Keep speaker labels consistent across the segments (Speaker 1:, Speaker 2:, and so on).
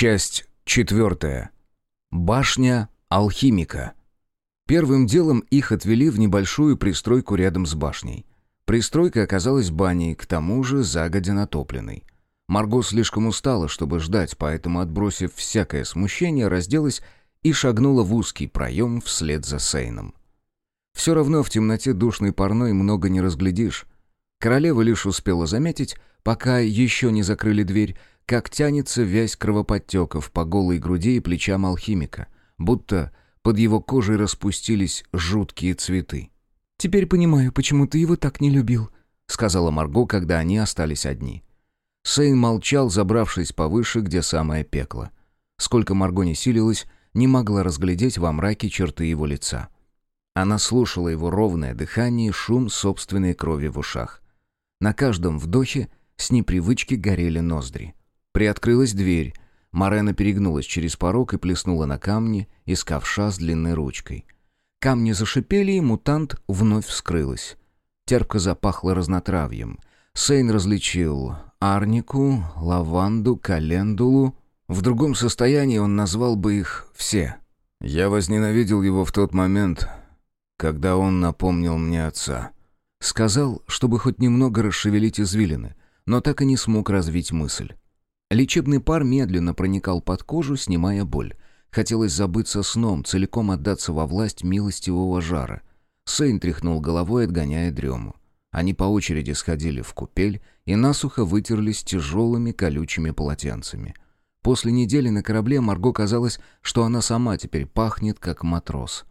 Speaker 1: Часть четвертая. Башня алхимика. Первым делом их отвели в небольшую пристройку рядом с башней. Пристройка оказалась баней, к тому же загодя натопленной. Марго слишком устала, чтобы ждать, поэтому, отбросив всякое смущение, разделась и шагнула в узкий проем вслед за Сейном. Все равно в темноте душной парной много не разглядишь. Королева лишь успела заметить, пока еще не закрыли дверь, как тянется вязь кровоподтеков по голой груди и плечам алхимика, будто под его кожей распустились жуткие цветы.
Speaker 2: «Теперь понимаю, почему ты его так не любил», —
Speaker 1: сказала Марго, когда они остались одни. Сейн молчал, забравшись повыше, где самое пекло. Сколько Марго не силилась, не могла разглядеть во мраке черты его лица. Она слушала его ровное дыхание и шум собственной крови в ушах. На каждом вдохе с непривычки горели ноздри. Приоткрылась дверь. Марена перегнулась через порог и плеснула на камни из ковша с длинной ручкой. Камни зашипели, и мутант вновь вскрылась. Терпко запахло разнотравьем. Сейн различил арнику, лаванду, календулу. В другом состоянии он назвал бы их все. «Я возненавидел его в тот момент, когда он напомнил мне отца». Сказал, чтобы хоть немного расшевелить извилины, но так и не смог развить мысль. Лечебный пар медленно проникал под кожу, снимая боль. Хотелось забыться сном, целиком отдаться во власть милостивого жара. Сейн тряхнул головой, отгоняя дрему. Они по очереди сходили в купель и насухо вытерлись тяжелыми колючими полотенцами. После недели на корабле Марго казалось, что она сама теперь пахнет, как матрос.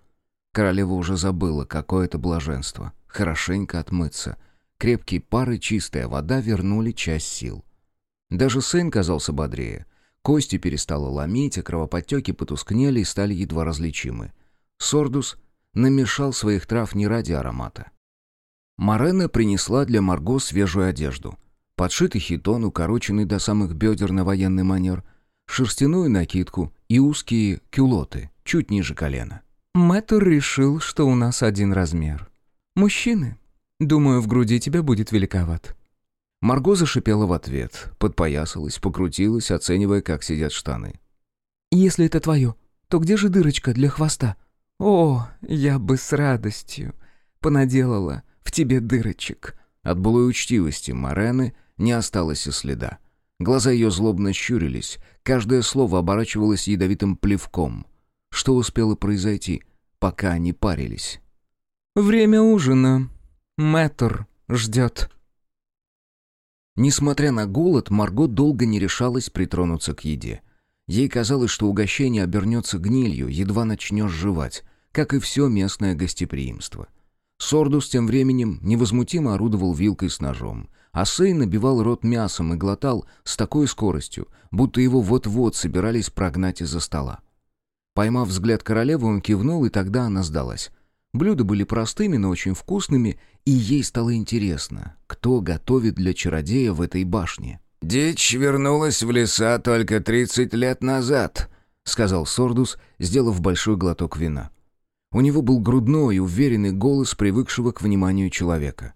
Speaker 1: Королева уже забыла, какое это блаженство. Хорошенько отмыться. Крепкие пары, чистая вода вернули часть сил. Даже сын казался бодрее. Кости перестало ломить, а кровоподтеки потускнели и стали едва различимы. Сордус намешал своих трав не ради аромата. Марена принесла для Марго свежую одежду. Подшитый хитон, укороченный до самых бедер на военный манер, шерстяную накидку и узкие кюлоты, чуть ниже колена.
Speaker 2: Мэтр решил, что у нас один размер. Мужчины. Думаю, в груди тебя будет великоват.
Speaker 1: Марго зашипела в ответ, подпоясалась, покрутилась, оценивая, как сидят штаны.
Speaker 2: «Если это твое, то где же дырочка для хвоста?» «О, я бы с радостью понаделала в тебе дырочек».
Speaker 1: От былой учтивости Морены не осталось и следа. Глаза ее злобно щурились, каждое слово оборачивалось ядовитым плевком. Что успело произойти, пока они парились?
Speaker 2: «Время ужина. Мэтр ждет».
Speaker 1: Несмотря на голод, Марго долго не решалась притронуться к еде. Ей казалось, что угощение обернется гнилью, едва начнешь жевать, как и все местное гостеприимство. Сордус тем временем невозмутимо орудовал вилкой с ножом, а Сей набивал рот мясом и глотал с такой скоростью, будто его вот-вот собирались прогнать из-за стола. Поймав взгляд королевы, он кивнул, и тогда она сдалась. Блюда были простыми, но очень вкусными, и ей стало интересно, кто готовит для чародея в этой башне.
Speaker 3: «Дичь вернулась в леса только тридцать лет назад», — сказал Сордус, сделав большой глоток вина.
Speaker 1: У него был грудной, уверенный голос привыкшего к вниманию человека.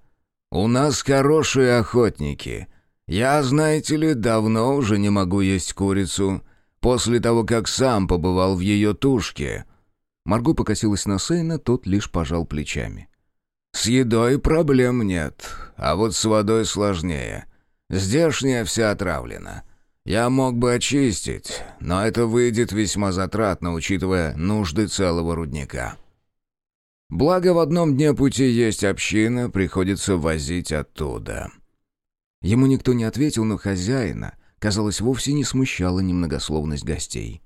Speaker 3: «У нас хорошие охотники. Я, знаете ли, давно уже не могу есть курицу, после того, как сам побывал в ее тушке.
Speaker 1: Марго покосилась на Сейна, тот лишь пожал плечами.
Speaker 3: «С едой проблем нет, а вот с водой сложнее. Здешняя вся отравлена. Я мог бы очистить, но это выйдет весьма затратно, учитывая нужды целого рудника. Благо, в одном дне пути есть община, приходится возить оттуда».
Speaker 1: Ему никто не ответил, но хозяина, казалось, вовсе не смущала немногословность гостей.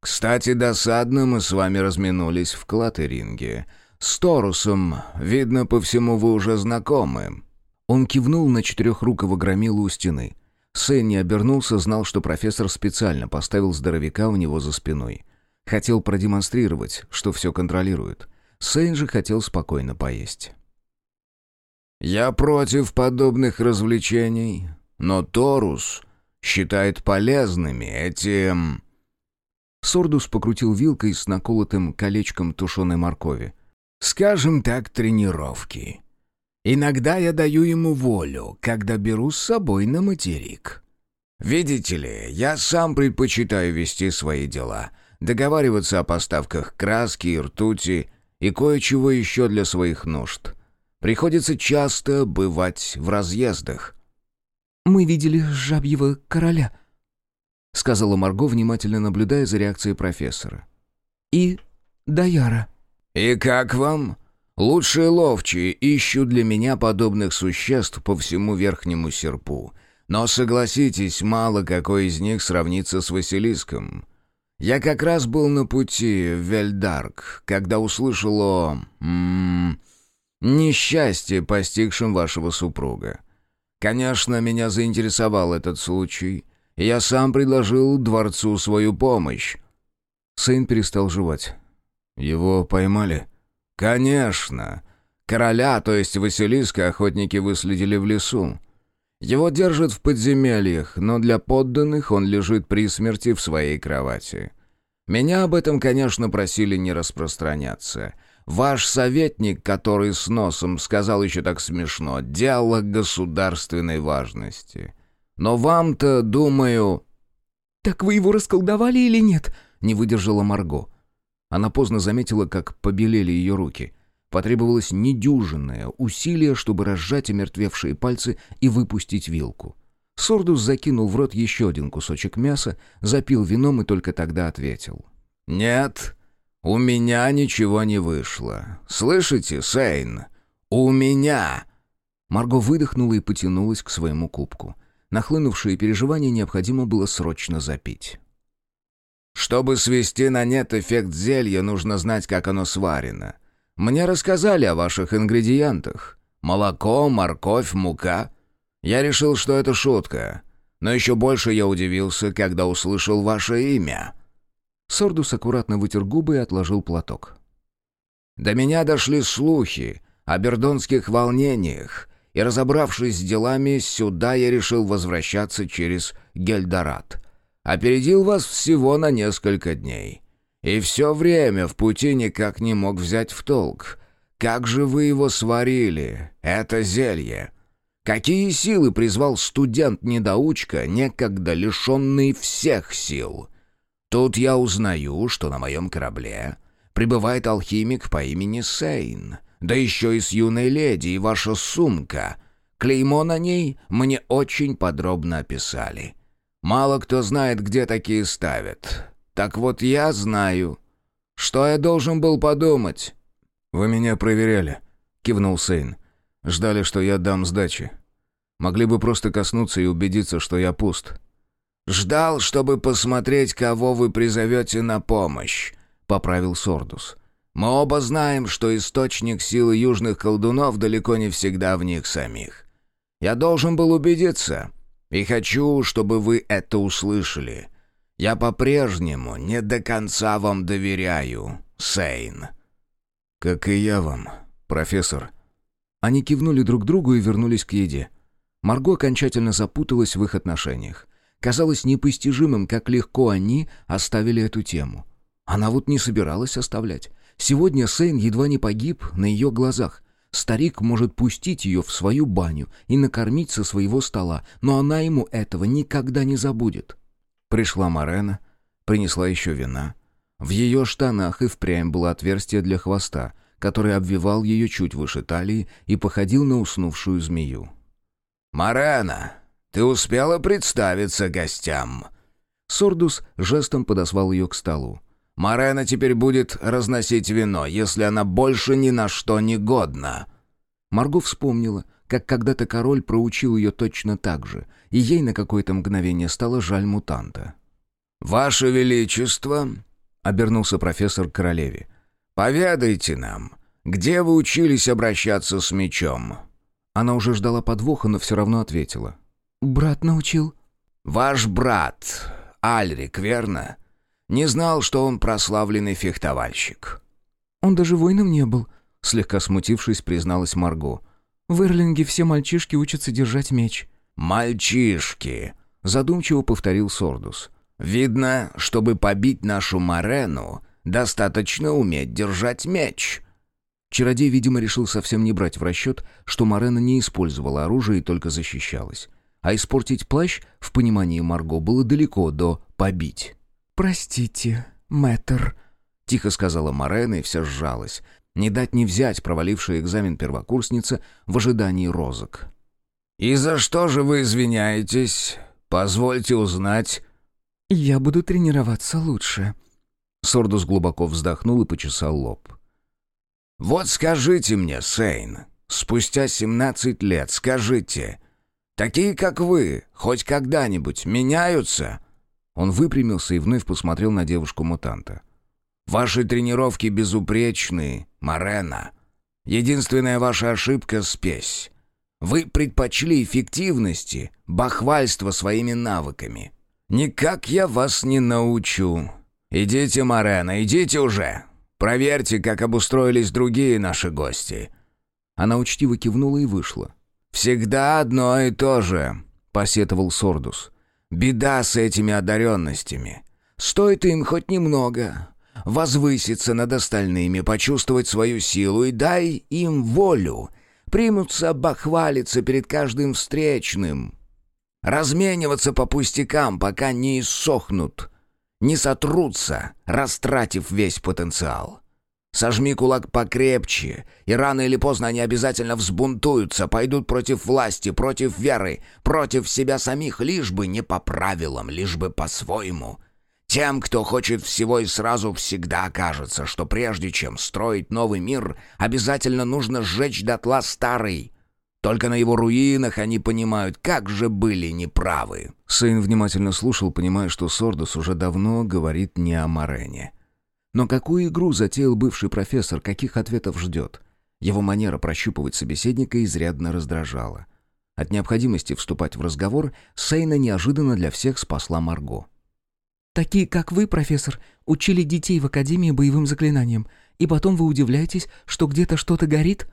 Speaker 3: Кстати, досадно мы с вами разминулись в Клатеринге. С Торусом, видно, по всему вы уже знакомы».
Speaker 1: Он кивнул на четырехрукого громилу у стены. Сэн не обернулся, знал, что профессор специально поставил здоровяка у него за спиной. Хотел продемонстрировать, что все контролирует. Сэн же хотел спокойно поесть.
Speaker 3: «Я против подобных развлечений, но Торус считает полезными эти...»
Speaker 1: Сордус покрутил вилкой с наколотым колечком тушеной моркови.
Speaker 3: «Скажем так, тренировки. Иногда я даю ему волю, когда беру с собой на материк. Видите ли, я сам предпочитаю вести свои дела, договариваться о поставках краски и ртути и кое-чего еще для своих нужд. Приходится часто бывать в разъездах».
Speaker 2: «Мы видели жабьего короля», — сказала Марго, внимательно наблюдая за реакцией профессора. «И Даяра».
Speaker 3: «И как вам? Лучшие ловчие ищут для меня подобных существ по всему верхнему серпу. Но согласитесь, мало какой из них сравнится с Василиском. Я как раз был на пути в Вельдарк, когда услышал о... М -м, несчастье, постигшем вашего супруга. Конечно, меня заинтересовал этот случай, я сам предложил дворцу свою помощь».
Speaker 1: Сын перестал жевать. «Его поймали?»
Speaker 3: «Конечно. Короля, то есть Василиска, охотники выследили в лесу. Его держат в подземельях, но для подданных он лежит при смерти в своей кровати. Меня об этом, конечно, просили не распространяться. Ваш советник, который с носом сказал еще так смешно, дело государственной важности. Но вам-то, думаю...»
Speaker 2: «Так вы его расколдовали или нет?» — не выдержала Марго.
Speaker 1: Она поздно заметила, как побелели ее руки. Потребовалось недюжинное усилие, чтобы разжать омертвевшие пальцы и выпустить вилку. Сордус закинул в рот еще один кусочек мяса, запил вином и только тогда ответил.
Speaker 3: «Нет, у меня ничего не вышло. Слышите, Сейн? У меня!»
Speaker 1: Марго выдохнула и потянулась к своему кубку. Нахлынувшие переживания необходимо было срочно запить.
Speaker 3: Чтобы свести на нет эффект зелья, нужно знать, как оно сварено. Мне рассказали о ваших ингредиентах. Молоко, морковь, мука. Я решил, что это шутка. Но еще больше я удивился, когда услышал ваше имя».
Speaker 1: Сордус аккуратно вытер губы и отложил платок.
Speaker 3: «До меня дошли слухи о бердонских волнениях, и, разобравшись с делами, сюда я решил возвращаться через Гельдорат. Опередил вас всего на несколько дней. И все время в пути никак не мог взять в толк. Как же вы его сварили, это зелье? Какие силы призвал студент-недоучка, некогда лишенный всех сил? Тут я узнаю, что на моем корабле прибывает алхимик по имени Сейн, да еще и с юной леди, и ваша сумка. Клеймо на ней мне очень подробно описали. Мало кто знает, где такие ставят. Так вот я знаю. Что я должен был подумать?»
Speaker 1: «Вы меня проверяли», — кивнул Сейн. «Ждали, что я дам сдачи. Могли бы просто коснуться и убедиться, что я пуст».
Speaker 3: «Ждал, чтобы посмотреть, кого вы призовете на помощь», — поправил Сордус. «Мы оба знаем, что источник силы южных колдунов далеко не всегда в них самих. Я должен был убедиться, и хочу, чтобы вы это услышали. Я по-прежнему не до конца вам доверяю, Сейн».
Speaker 1: «Как и я вам, профессор». Они кивнули друг другу и вернулись к еде. Марго окончательно запуталась в их отношениях. Казалось непостижимым, как легко они оставили эту тему. Она вот не собиралась оставлять. Сегодня Сейн едва не погиб на ее глазах. Старик может пустить ее в свою баню и накормить со своего стола, но она ему этого никогда не забудет. Пришла Марена, принесла еще вина. В ее штанах и впрямь было отверстие для хвоста, который обвивал ее чуть выше талии и походил на уснувшую змею.
Speaker 3: «Марена, ты успела представиться гостям?»
Speaker 1: Сордус жестом подозвал ее к столу.
Speaker 3: Марена теперь будет разносить вино, если она больше ни на что не годна».
Speaker 1: Марго вспомнила, как когда-то король проучил ее точно так же, и ей на какое-то мгновение стало жаль мутанта.
Speaker 3: «Ваше Величество», — обернулся профессор к королеве, — «поведайте нам, где вы учились обращаться с мечом?»
Speaker 1: Она уже ждала подвоха, но все равно ответила.
Speaker 2: «Брат научил».
Speaker 3: «Ваш брат, Альрик, верно?» Не знал, что он прославленный фехтовальщик».
Speaker 2: «Он даже воином не был», —
Speaker 1: слегка смутившись, призналась Марго.
Speaker 2: «В Эрлинге все мальчишки учатся держать меч».
Speaker 3: «Мальчишки», — задумчиво повторил Сордус. «Видно, чтобы побить нашу Марену, достаточно уметь держать меч».
Speaker 1: Чародей, видимо, решил совсем не брать в расчет, что Марена не использовала оружие и только защищалась. а испортить плащ в понимании Марго было далеко до «побить».
Speaker 2: «Простите, мэтр», —
Speaker 1: тихо сказала Морена и вся сжалась. Не дать не взять провалившая экзамен первокурсница в ожидании розок.
Speaker 3: «И за что же вы извиняетесь? Позвольте узнать».
Speaker 2: «Я буду тренироваться лучше».
Speaker 1: Сордус глубоко вздохнул и почесал лоб.
Speaker 3: «Вот скажите мне, Сейн, спустя семнадцать лет, скажите, такие, как вы, хоть когда-нибудь меняются?»
Speaker 1: Он выпрямился и вновь посмотрел на девушку-мутанта.
Speaker 3: «Ваши тренировки безупречны, Марена. Единственная ваша ошибка — спесь. Вы предпочли эффективности, бахвальство своими навыками. Никак я вас не научу. Идите, Марена, идите уже. Проверьте, как обустроились другие наши гости».
Speaker 1: Она учтиво кивнула и вышла.
Speaker 3: «Всегда одно и то же», — посетовал Сордус. «Беда с этими одаренностями. Стоит им хоть немного. Возвыситься над остальными, почувствовать свою силу и дай им волю. Примутся бахвалиться перед каждым встречным. Размениваться по пустякам, пока не иссохнут не сотрутся, растратив весь потенциал. Сожми кулак покрепче, и рано или поздно они обязательно взбунтуются, пойдут против власти, против веры, против себя самих, лишь бы не по правилам, лишь бы по-своему. Тем, кто хочет всего и сразу, всегда кажется, что прежде чем строить новый мир, обязательно нужно сжечь дотла старый — только на его руинах они понимают, как же были неправы».
Speaker 1: Сын внимательно слушал, понимая, что Сордос уже давно говорит не о Морене. Но какую игру затеял бывший профессор, каких ответов ждет? Его манера прощупывать собеседника изрядно раздражала. От необходимости вступать в разговор Сейна неожиданно для всех спасла Марго.
Speaker 2: «Такие, как вы, профессор, учили детей в Академии боевым заклинаниям, и потом вы удивляетесь, что где-то что-то горит?»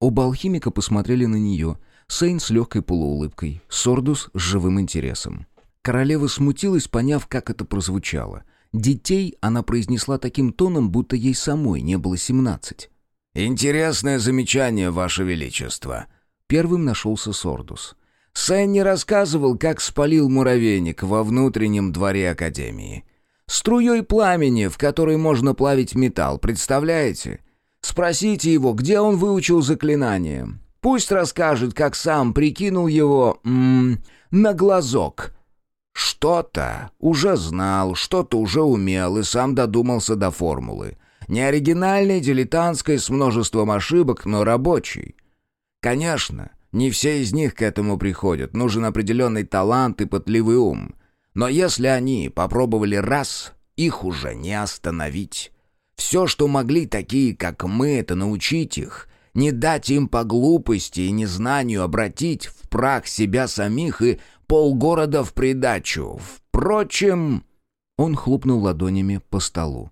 Speaker 1: Оба алхимика посмотрели на нее. Сейн с легкой полуулыбкой, Сордус с живым интересом. Королева смутилась, поняв, как это прозвучало. Детей она произнесла таким тоном, будто ей самой не было семнадцать.
Speaker 3: «Интересное замечание, Ваше Величество!»
Speaker 1: Первым нашелся Сордус.
Speaker 3: Сэн не рассказывал, как спалил муравейник во внутреннем дворе Академии. Струей пламени, в которой можно плавить металл, представляете? Спросите его, где он выучил заклинание. Пусть расскажет, как сам прикинул его м -м, на глазок. Что-то уже знал, что-то уже умел и сам додумался до формулы. Не оригинальной, дилетантской, с множеством ошибок, но рабочей. Конечно, не все из них к этому приходят, нужен определенный талант и пытливый ум. Но если они попробовали раз, их уже не остановить. Все, что могли такие, как мы, это научить их, не дать им по глупости и незнанию обратить в прах себя самих и полгорода в придачу. Впрочем...» Он хлопнул ладонями по столу.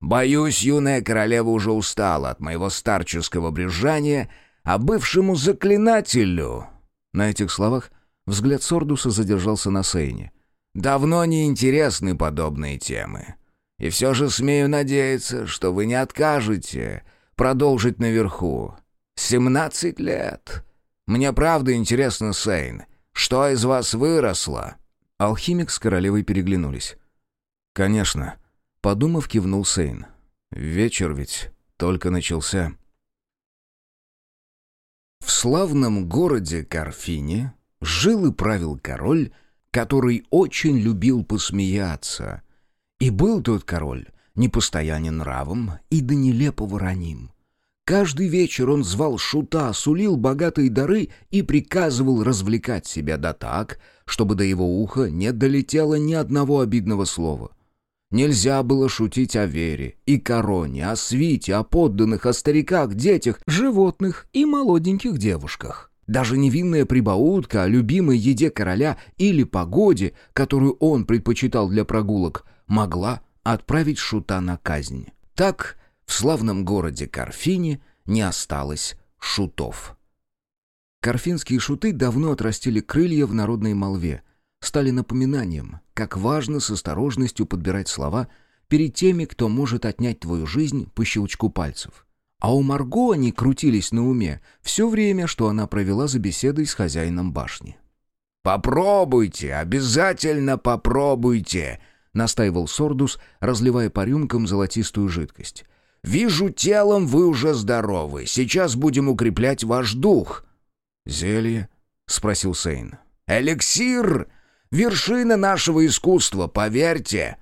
Speaker 3: «Боюсь, юная королева уже устала от моего старческого брюзжания, а бывшему заклинателю...» На этих словах взгляд Сордуса задержался на Сейне. «Давно не интересны подобные темы. И все же смею надеяться, что вы не откажете продолжить наверху. Семнадцать лет. Мне правда интересно, Сейн, что из вас выросло?»
Speaker 1: Алхимик с королевой переглянулись. «Конечно», — подумав, кивнул Сейн. «Вечер ведь только начался». В славном городе Карфине жил и правил король, который очень любил посмеяться — и был тот король непостоянен нравом и до нелепого раним. Каждый вечер он звал шута, сулил богатые дары и приказывал развлекать себя да так, чтобы до его уха не долетело ни одного обидного слова. Нельзя было шутить о вере и короне, о свите, о подданных, о стариках, детях, животных и молоденьких девушках. Даже невинная прибаутка о любимой еде короля или погоде, которую он предпочитал для прогулок, могла отправить шута на казнь. Так в славном городе Карфине не осталось шутов. Карфинские шуты давно отрастили крылья в народной молве, стали напоминанием, как важно с осторожностью подбирать слова перед теми, кто может отнять твою жизнь по щелчку пальцев. А у Марго они крутились на уме все время, что она провела за беседой с хозяином башни.
Speaker 3: «Попробуйте, обязательно попробуйте!» — настаивал Сордус, разливая по рюмкам золотистую жидкость. «Вижу, телом вы уже здоровы. Сейчас будем укреплять ваш дух».
Speaker 1: «Зелье?» — спросил Сейн.
Speaker 3: «Эликсир! Вершина нашего искусства, поверьте!»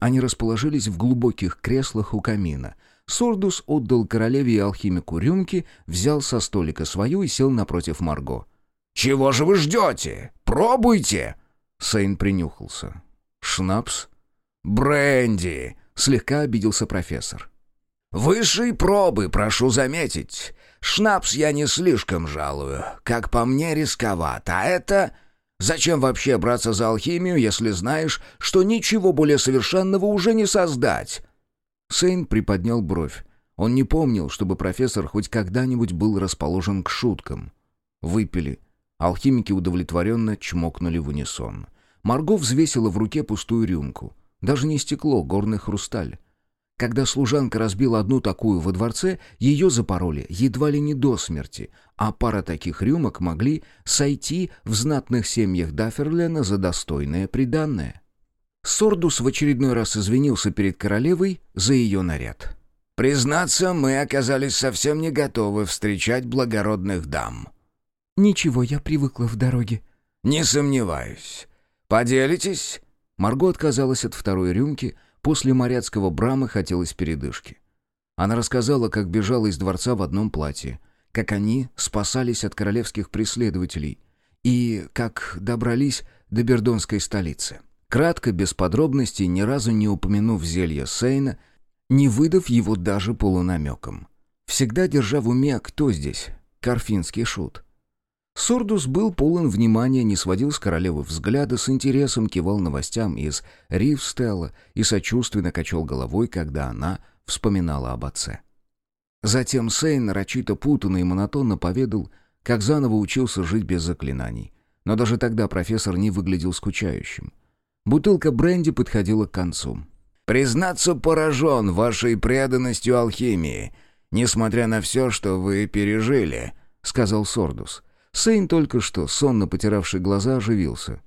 Speaker 1: Они расположились в глубоких креслах у камина. Сордус отдал королеве и алхимику рюмки, взял со столика свою и сел напротив Марго.
Speaker 3: «Чего же вы ждете? Пробуйте!»
Speaker 1: Сейн принюхался. «Шнапс?»
Speaker 3: «Бренди!» — слегка обиделся профессор. «Высшей пробы, прошу заметить. Шнапс я не слишком жалую. Как по мне, рисковато. А это... Зачем вообще браться за алхимию, если знаешь, что ничего более совершенного уже не создать?»
Speaker 1: Сейн приподнял бровь. Он не помнил, чтобы профессор хоть когда-нибудь был расположен к шуткам. Выпили. Алхимики удовлетворенно чмокнули в унисон. Марго взвесила в руке пустую рюмку. Даже не стекло, горный хрусталь. Когда служанка разбила одну такую во дворце, ее запороли едва ли не до смерти, а пара таких рюмок могли сойти в знатных семьях Дафферлена за достойное приданное. Сордус в очередной раз извинился перед королевой за ее наряд.
Speaker 3: «Признаться, мы оказались совсем не готовы встречать благородных дам».
Speaker 2: «Ничего, я привыкла в дороге».
Speaker 3: «Не сомневаюсь. Поделитесь?»
Speaker 1: Марго отказалась от второй рюмки, после моряцкого брама хотелось передышки. Она рассказала, как бежала из дворца в одном платье, как они спасались от королевских преследователей и как добрались до бердонской столицы. Кратко, без подробностей, ни разу не упомянув зелье Сейна, не выдав его даже полунамеком. Всегда держа в уме, кто здесь, Карфинский шут — Сордус был полон внимания, не сводил с королевы взгляда, с интересом кивал новостям из Ривстелла и сочувственно качал головой, когда она вспоминала об отце. Затем Сейн нарочито путанно и монотонно поведал, как заново учился жить без заклинаний. Но даже тогда профессор не выглядел скучающим. Бутылка бренди подходила к концу.
Speaker 3: «Признаться, поражен вашей преданностью алхимии, несмотря на все, что вы пережили», — сказал Сордус.
Speaker 1: Сейн только что, сонно потиравший глаза, оживился.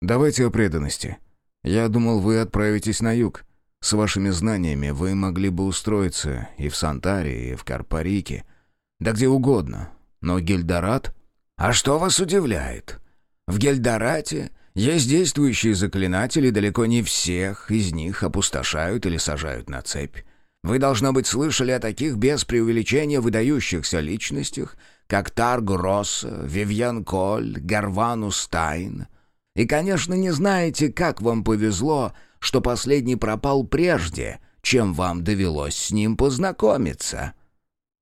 Speaker 1: «Давайте о преданности. Я думал, вы отправитесь на юг. С вашими знаниями вы могли бы устроиться и в Сантаре, и в Карпарике, да где угодно. Но Гельдорат?
Speaker 3: А что вас удивляет? В Гельдорате есть действующие заклинатели, далеко не всех из них опустошают или сажают на цепь. Вы, должно быть, слышали о таких без преувеличения выдающихся личностях, как Тарго Росса, Вивьен Коль, Гарвану Стайн. И, конечно, не знаете, как вам повезло, что последний пропал прежде, чем вам довелось с ним познакомиться».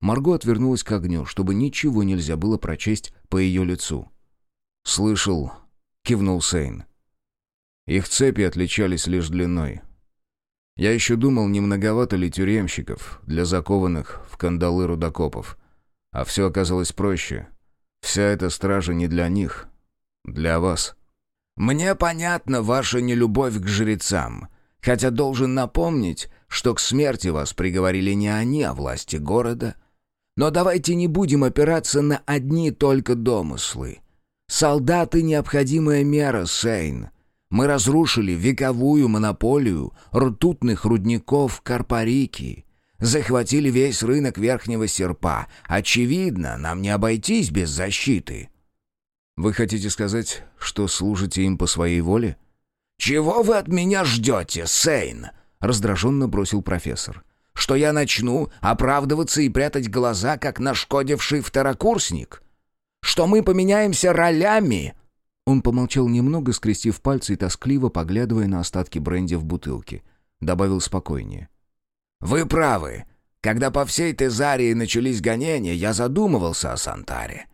Speaker 1: Марго отвернулась к огню, чтобы ничего нельзя было прочесть по ее лицу. «Слышал», — кивнул Сейн. Их цепи отличались лишь длиной. Я еще думал, не многовато ли тюремщиков для закованных в кандалы рудокопов. А все оказалось проще. Вся эта стража не для них, для вас.
Speaker 3: Мне понятна ваша нелюбовь к жрецам, хотя должен напомнить, что к смерти вас приговорили не они, а власти города. Но давайте не будем опираться на одни только домыслы. Солдаты — необходимая мера, Сейн. Мы разрушили вековую монополию ртутных рудников Карпарики. Захватили весь рынок Верхнего Серпа. Очевидно, нам не обойтись без защиты».
Speaker 1: «Вы хотите сказать, что служите им по своей воле?»
Speaker 3: «Чего вы от меня ждете, Сейн?» — раздраженно бросил профессор. «Что я начну оправдываться и прятать глаза, как нашкодивший второкурсник? Что мы поменяемся ролями?»
Speaker 1: Он помолчал немного, скрестив пальцы и тоскливо поглядывая на остатки бренди в бутылке. Добавил спокойнее.
Speaker 3: «Вы правы. Когда по всей Тезарии начались гонения, я задумывался о Сантаре.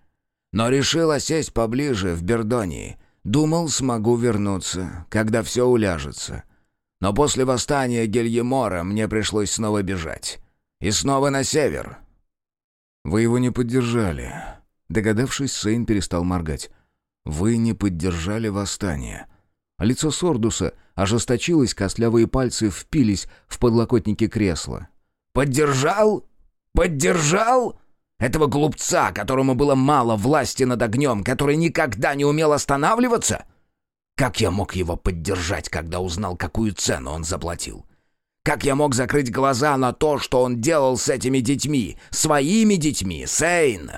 Speaker 3: Но решил осесть поближе, в Бердонии. Думал, смогу вернуться, когда все уляжется. Но после восстания Гельемора мне пришлось снова бежать. И снова на север».
Speaker 1: «Вы его не поддержали». Догадавшись, Сейн перестал моргать. «Вы не поддержали восстание». Лицо Сордуса ожесточилось, костлявые пальцы впились в подлокотники кресла.
Speaker 3: «Поддержал? Поддержал? Этого глупца, которому было мало власти над огнем, который никогда не умел останавливаться? Как я мог его поддержать, когда узнал, какую цену он заплатил? Как я мог закрыть глаза на то, что он делал с этими детьми, своими детьми, Сейн?»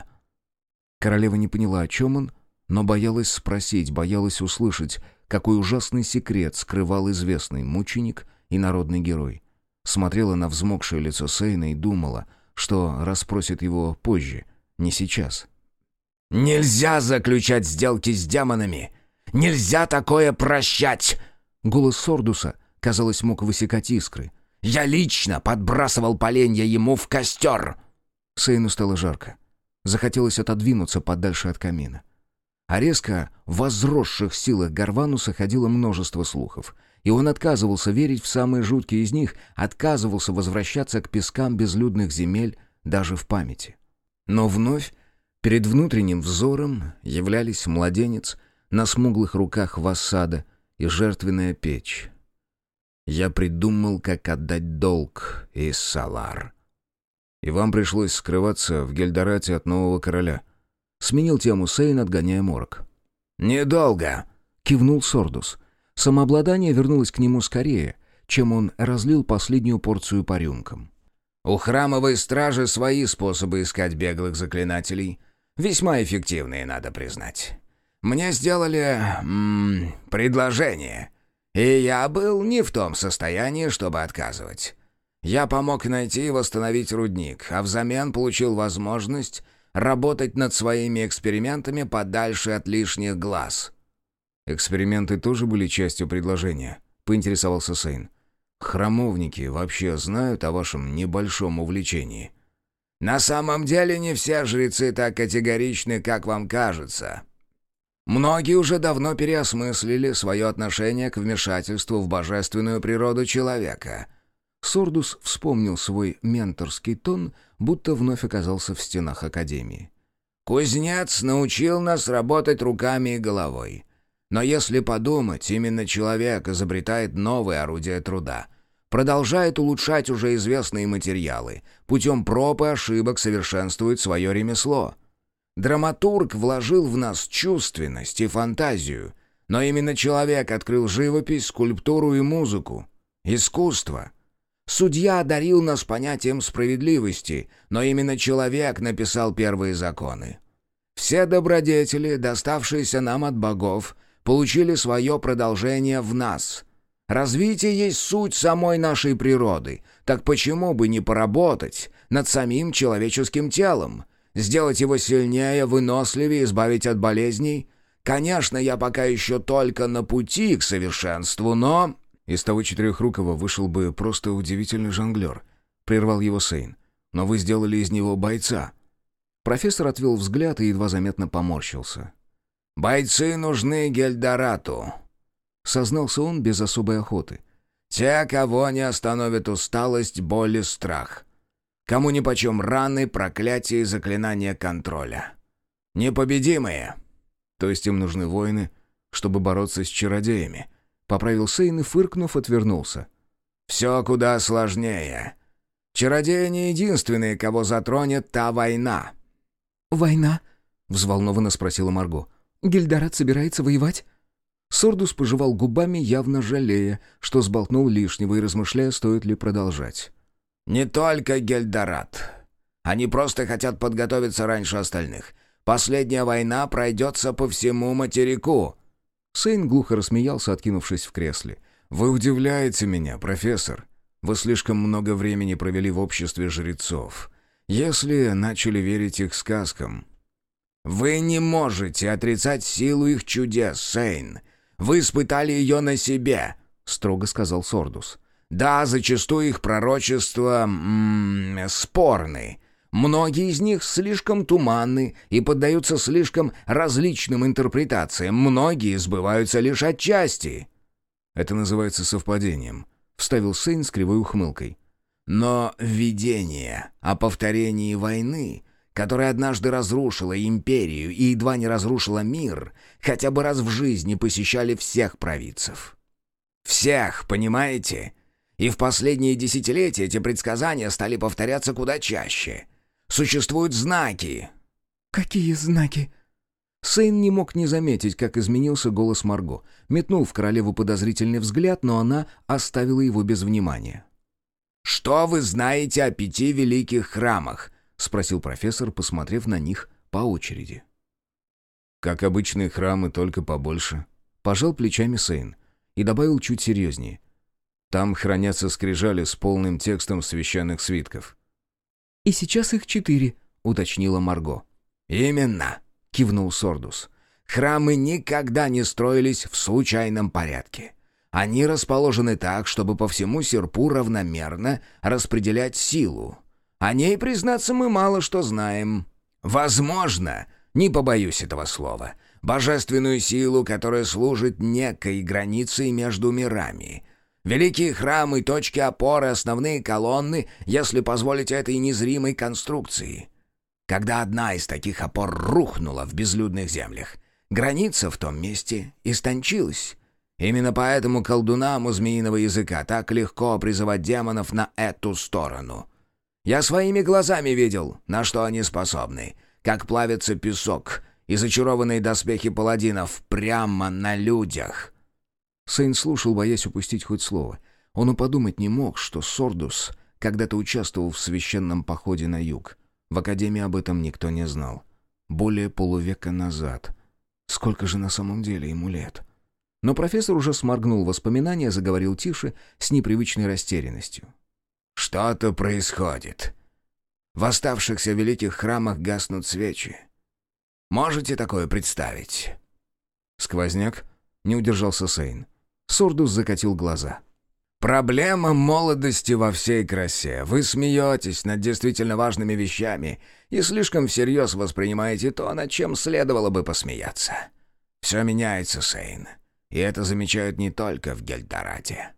Speaker 1: Королева не поняла, о чем он, но боялась спросить, боялась услышать, какой ужасный секрет скрывал известный мученик и народный герой. Смотрела на взмокшее лицо Сейна и думала — что расспросит его позже, не сейчас.
Speaker 3: «Нельзя заключать сделки с демонами! Нельзя такое прощать!»
Speaker 1: Голос Сордуса, казалось, мог высекать искры.
Speaker 3: «Я лично подбрасывал поленья ему в костер!»
Speaker 1: Сейну стало жарко. Захотелось отодвинуться подальше от камина. О резко возросших силах Гарвануса ходило множество слухов — и он отказывался верить в самые жуткие из них, отказывался возвращаться к пескам безлюдных земель даже в памяти. Но вновь перед внутренним взором являлись младенец на смуглых руках Вассада и жертвенная печь. Я придумал, как отдать долг из Салар. И вам пришлось скрываться в Гельдорате от нового короля. Сменил тему Сейн, отгоняя морок.
Speaker 3: «Недолго», —
Speaker 1: кивнул Сордус. Самообладание вернулось к нему скорее, чем он разлил последнюю порцию по рюмкам.
Speaker 3: «У храмовой стражи свои способы искать беглых заклинателей. Весьма эффективные, надо признать. Мне сделали... М -м, предложение, и я был не в том состоянии, чтобы отказывать. Я помог найти и восстановить рудник, а взамен получил возможность работать над своими экспериментами подальше от лишних глаз».
Speaker 1: «Эксперименты тоже были частью предложения?» — поинтересовался Сейн. «Храмовники вообще знают о вашем небольшом увлечении?»
Speaker 3: «На самом деле не все жрецы так категоричны, как вам кажется. Многие уже давно переосмыслили свое отношение к вмешательству в божественную природу человека».
Speaker 1: Сордус вспомнил свой менторский тон, будто вновь оказался в стенах Академии.
Speaker 3: «Кузнец научил нас работать руками и головой». Но если подумать, именно человек изобретает новые орудия труда, продолжает улучшать уже известные материалы, путем проб и ошибок совершенствует свое ремесло. Драматург вложил в нас чувственность и фантазию, но именно человек открыл живопись, скульптуру и музыку, искусство. Судья одарил нас понятием справедливости, но именно человек написал первые законы. Все добродетели, доставшиеся нам от богов, получили свое продолжение в нас. Развитие есть суть самой нашей природы, так почему бы не поработать над самим человеческим телом, сделать его сильнее, выносливее, избавить от болезней? Конечно, я пока еще только на пути к совершенству, но...»
Speaker 1: «Из того четырехрукого вышел бы просто удивительный жонглер», — прервал его Сейн. «Но вы сделали из него бойца». Профессор отвел взгляд и едва заметно поморщился.
Speaker 3: «Бойцы нужны Гельдорату», — сознался он без особой охоты. «Те, кого не остановит усталость, боль и страх. Кому нипочем раны, проклятия и заклинания контроля. Непобедимые».
Speaker 1: «То есть им нужны воины, чтобы бороться с чародеями?» Поправил Сейн и, фыркнув, отвернулся.
Speaker 3: «Все куда сложнее. Чародеи не единственные, кого затронет та война».
Speaker 2: «Война?»
Speaker 1: — взволнованно спросила Марго.
Speaker 2: Гильдарат собирается воевать?»
Speaker 1: Сордус пожевал губами, явно жалея, что сболтнул лишнего и размышляя, стоит ли продолжать.
Speaker 3: «Не только Гельдорат. Они просто хотят подготовиться раньше остальных. Последняя война пройдется по всему материку».
Speaker 1: Сейн глухо рассмеялся, откинувшись в кресле. «Вы удивляете меня, профессор. Вы слишком много времени провели в обществе жрецов. Если начали верить их сказкам,
Speaker 3: «Вы не можете отрицать силу их чудес, Сейн. Вы испытали ее на себе», — строго сказал Сордус. «Да, зачастую их пророчества... М спорны. Многие из них слишком туманны и поддаются слишком различным интерпретациям. Многие сбываются лишь отчасти».
Speaker 1: «Это называется совпадением», — вставил Сейн с кривой ухмылкой.
Speaker 3: «Но видение о повторении войны которая однажды разрушила империю и едва не разрушила мир, хотя бы раз в жизни посещали всех провидцев. Всех, понимаете? И в последние десятилетия эти предсказания стали повторяться куда чаще. Существуют знаки».
Speaker 2: «Какие знаки?»
Speaker 1: Сейн не мог не заметить, как изменился голос Марго. Метнул в королеву подозрительный взгляд, но она оставила его без внимания.
Speaker 3: «Что вы знаете о пяти великих храмах?» — спросил профессор, посмотрев на них по очереди.
Speaker 1: «Как обычные храмы, только побольше». Пожал плечами Сейн и добавил чуть серьезнее. «Там хранятся скрижали с полным текстом священных свитков».
Speaker 2: «И сейчас их четыре», — уточнила Марго.
Speaker 3: «Именно», — кивнул Сордус. «Храмы никогда не строились в случайном порядке. Они расположены так, чтобы по всему серпу равномерно распределять силу. О ней, признаться, мы мало что знаем. Возможно, не побоюсь этого слова, божественную силу, которая служит некой границей между мирами. Великие храмы, точки опоры, основные колонны, если позволите этой незримой конструкции. Когда одна из таких опор рухнула в безлюдных землях, граница в том месте истончилась, Именно поэтому колдунам у змеиного языка так легко призывать демонов на эту сторону. Я своими глазами видел, на что они способны, как плавится песок и зачарованные доспехи паладинов прямо на людях.
Speaker 1: Сейн слушал, боясь упустить хоть слово. Он и подумать не мог, что Сордус когда-то участвовал в священном походе на юг. В Академии об этом никто не знал. Более полувека назад. Сколько же на самом деле ему лет? — но профессор уже сморгнул воспоминания, заговорил тише, с непривычной растерянностью.
Speaker 3: «Что-то происходит. В оставшихся великих храмах гаснут свечи. Можете такое представить?»
Speaker 1: «Сквозняк?» — не удержался Сейн. Сордус закатил глаза.
Speaker 3: «Проблема молодости во всей красе. Вы смеетесь над действительно важными вещами и слишком всерьез воспринимаете то, над чем следовало бы посмеяться. Все меняется, Сейн. И это замечают не только в Гельдорате.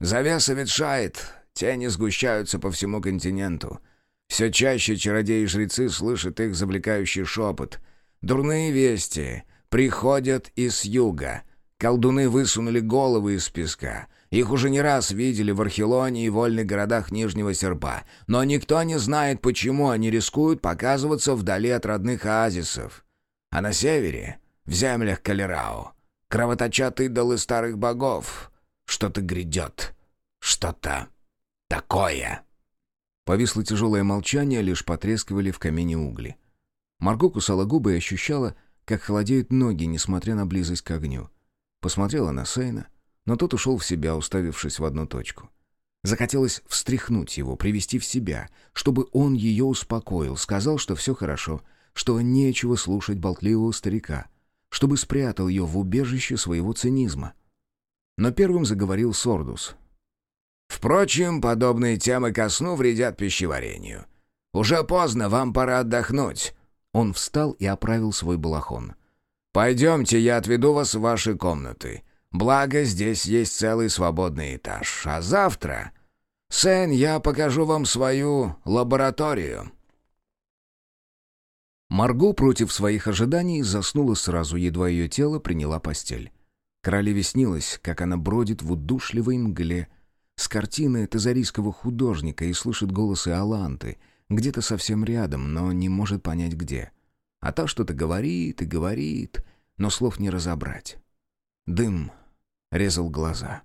Speaker 3: Завеса ветшает, тени сгущаются по всему континенту. Все чаще чародеи и жрецы слышат их завлекающий шепот. Дурные вести приходят из юга. Колдуны высунули головы из песка. Их уже не раз видели в Архилоне и вольных городах Нижнего Серпа. Но никто не знает, почему они рискуют показываться вдали от родных оазисов. А на севере, в землях Калерау, Кровоточат идолы старых богов. Что-то грядет. Что-то такое.
Speaker 1: Повисло тяжелое молчание, лишь потрескивали в камине угли. Марго кусала губы и ощущала, как холодеют ноги, несмотря на близость к огню. Посмотрела на Сейна, но тот ушел в себя, уставившись в одну точку. Захотелось встряхнуть его, привести в себя, чтобы он ее успокоил, сказал, что все хорошо, что нечего слушать болтливого старика, чтобы спрятал ее в убежище своего цинизма. Но первым заговорил Сордус.
Speaker 3: «Впрочем, подобные темы ко сну вредят пищеварению. Уже поздно, вам пора отдохнуть».
Speaker 1: Он встал и оправил свой балахон.
Speaker 3: «Пойдемте, я отведу вас в ваши комнаты. Благо, здесь есть целый свободный этаж. А завтра... Сэн, я покажу вам свою лабораторию».
Speaker 1: Марго против своих ожиданий заснула сразу, едва ее тело приняла постель. Королеве снилось, как она бродит в удушливой мгле с картины тазарийского художника и слышит голосы Аланты, где-то совсем рядом, но не может понять где. А та что-то говорит и говорит, но слов не разобрать. Дым резал глаза.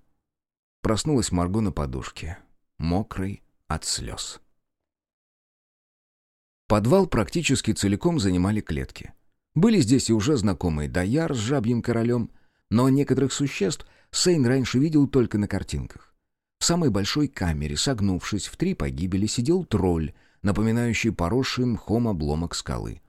Speaker 1: Проснулась Марго на подушке, мокрой от слез. Подвал практически целиком занимали клетки. Были здесь и уже знакомые Даяр с жабьим королем, но некоторых существ Сейн раньше видел только на картинках. В самой большой камере, согнувшись в три погибели, сидел тролль, напоминающий поросший мхом обломок скалы.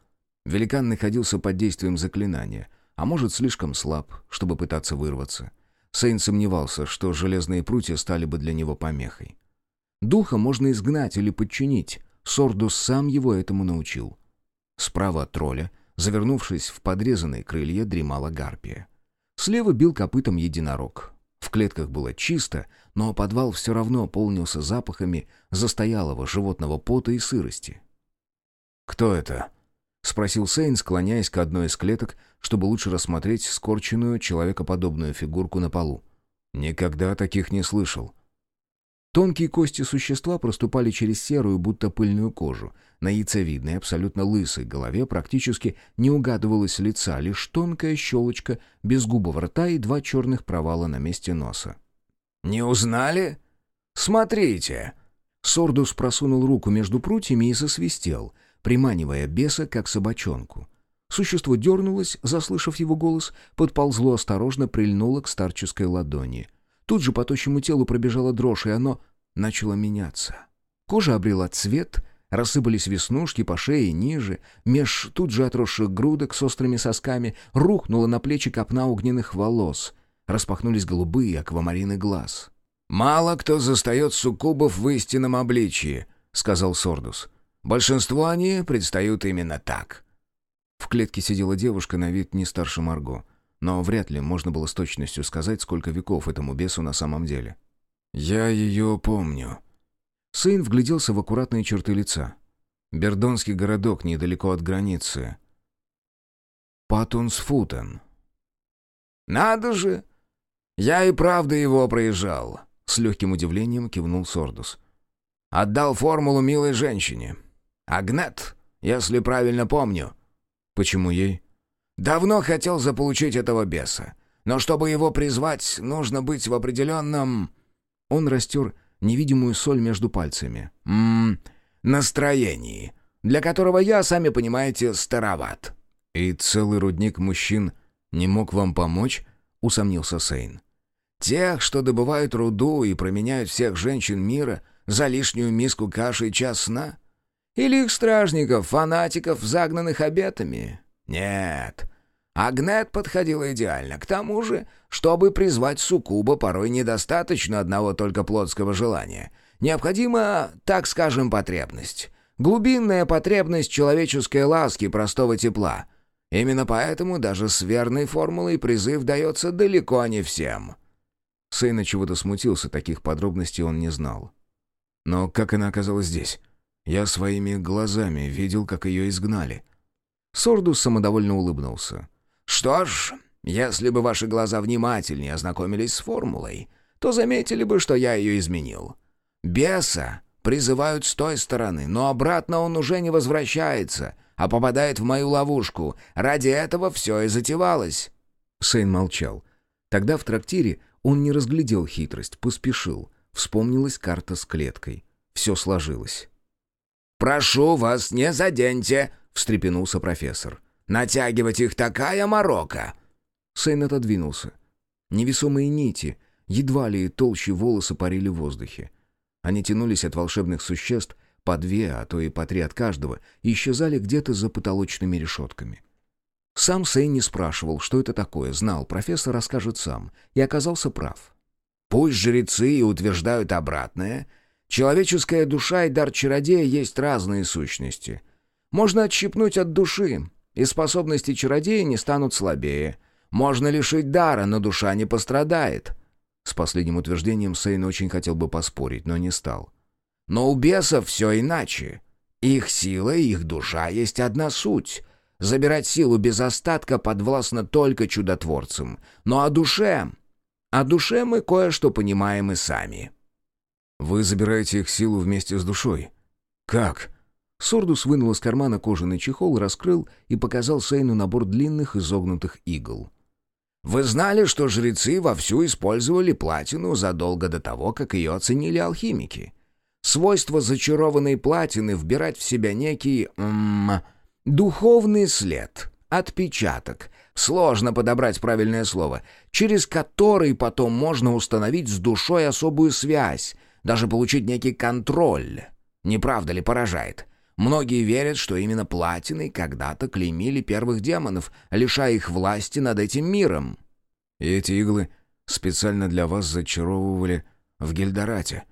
Speaker 1: Великан находился под действием заклинания, а может, слишком слаб, чтобы пытаться вырваться. Сейн сомневался, что железные прутья стали бы для него помехой. Духа можно изгнать или подчинить, Сордус сам его этому научил. Справа от тролля, завернувшись в подрезанные крылья, дремала гарпия. Слева бил копытом единорог. В клетках было чисто, но подвал все равно полнился запахами застоялого животного пота и сырости. «Кто это?» — спросил Сейн, склоняясь к одной из клеток, чтобы лучше рассмотреть скорченную человекоподобную фигурку на полу. «Никогда таких не слышал». Тонкие кости существа проступали через серую, будто пыльную кожу. На яйцевидной, абсолютно лысой голове практически не угадывалось лица, лишь тонкая щелочка безгубого рта и два черных провала на месте носа.
Speaker 3: «Не узнали? Смотрите!»
Speaker 1: Сордус просунул руку между прутьями и засвистел, приманивая беса, как собачонку. Существо дернулось, заслышав его голос, подползло осторожно, прильнуло к старческой ладони — Тут же по тощему телу пробежала дрожь, и оно начало меняться. Кожа обрела цвет, рассыпались веснушки по шее ниже, меж тут же отросших грудок с острыми сосками рухнула на плечи копна огненных волос. Распахнулись голубые аквамарины глаз.
Speaker 3: «Мало кто застает суккубов в истинном обличии», — сказал Сордус. «Большинство они предстают именно так».
Speaker 1: В клетке сидела девушка на вид не старше Марго но вряд ли можно было с точностью сказать, сколько веков этому бесу на самом деле.
Speaker 3: «Я ее помню».
Speaker 1: Сын вгляделся в аккуратные черты лица. Бердонский городок недалеко от границы. Патунсфутен.
Speaker 3: «Надо же! Я и правда его проезжал», — с легким удивлением кивнул Сордус. «Отдал формулу милой женщине. Агнет, если правильно помню».
Speaker 1: «Почему ей?»
Speaker 3: Давно хотел заполучить этого беса. Но чтобы его призвать, нужно быть в определенном...»
Speaker 1: Он растер невидимую соль между пальцами.
Speaker 3: «Ммм... настроении, для которого я, сами понимаете, староват».
Speaker 1: «И целый рудник мужчин не мог вам помочь?» — усомнился Сейн.
Speaker 3: «Тех, что добывают руду и променяют всех женщин мира за лишнюю миску каши и час сна? Или их стражников, фанатиков, загнанных обетами? Нет, Агнет подходила идеально. К тому же, чтобы призвать суккуба, порой недостаточно одного только плотского желания. Необходима, так скажем, потребность. Глубинная потребность человеческой ласки, простого тепла. Именно поэтому даже с верной формулой призыв дается далеко не всем.
Speaker 1: Сейна чего-то смутился, таких подробностей он не знал. Но как она оказалась здесь? Я своими глазами видел, как ее изгнали. Сордус самодовольно улыбнулся.
Speaker 3: «Что ж, если бы ваши глаза внимательнее ознакомились с формулой, то заметили бы, что я ее изменил. Беса призывают с той стороны, но обратно он уже не возвращается, а попадает в мою ловушку. Ради этого все и затевалось».
Speaker 1: Сейн молчал. Тогда в трактире он не разглядел хитрость, поспешил. Вспомнилась карта с клеткой. Все сложилось.
Speaker 3: «Прошу вас, не заденьте!» — встрепенулся профессор. Натягивать их такая морока!»
Speaker 1: Сейн отодвинулся. Невесомые нити, едва ли толще волосы парили в воздухе. Они тянулись от волшебных существ по две, а то и по три от каждого, и исчезали где-то за потолочными решетками. Сам Сейн не спрашивал, что это такое, знал, профессор расскажет сам, и оказался прав.
Speaker 3: «Пусть жрецы и утверждают обратное, человеческая душа и дар чародея есть разные сущности. Можно отщипнуть от души, и способности чародея не станут слабее. Можно лишить дара, но душа не пострадает».
Speaker 1: С последним утверждением Сейн очень хотел бы поспорить, но не стал.
Speaker 3: «Но у бесов все иначе. Их сила и их душа есть одна суть. Забирать силу без остатка подвластно только чудотворцам. Но о душе... О душе мы кое-что понимаем и сами».
Speaker 1: «Вы забираете их силу вместе с душой? Как?» Сордус вынул из кармана кожаный чехол, раскрыл и показал Сейну набор длинных изогнутых игл.
Speaker 3: «Вы знали, что жрецы вовсю использовали платину задолго до того, как ее оценили алхимики? Свойство зачарованной платины вбирать в себя некий... М -м, духовный след, отпечаток, сложно подобрать правильное слово, через который потом можно установить с душой особую связь, даже получить некий контроль. Не правда ли поражает?» Многие верят, что именно платиной когда-то клеймили первых демонов, лишая их власти над этим миром.
Speaker 1: И эти иглы специально для вас зачаровывали в Гильдорате.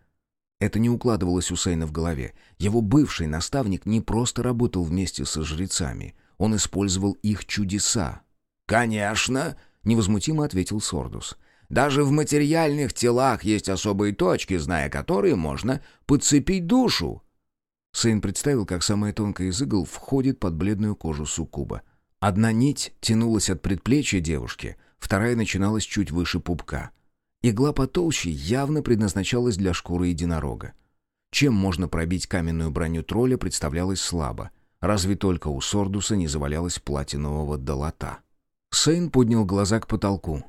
Speaker 1: Это не укладывалось у Сейна в голове. Его бывший наставник не просто работал вместе со жрецами, он использовал их чудеса.
Speaker 3: «Конечно!» — невозмутимо ответил Сордус. «Даже в материальных телах есть особые точки, зная которые можно подцепить душу.
Speaker 1: Сейн представил, как самая тонкая из игл входит под бледную кожу суккуба. Одна нить тянулась от предплечья девушки, вторая начиналась чуть выше пупка. Игла потолще явно предназначалась для шкуры единорога. Чем можно пробить каменную броню тролля, представлялось слабо. Разве только у Сордуса не завалялось платинового долота. Сейн поднял глаза к потолку.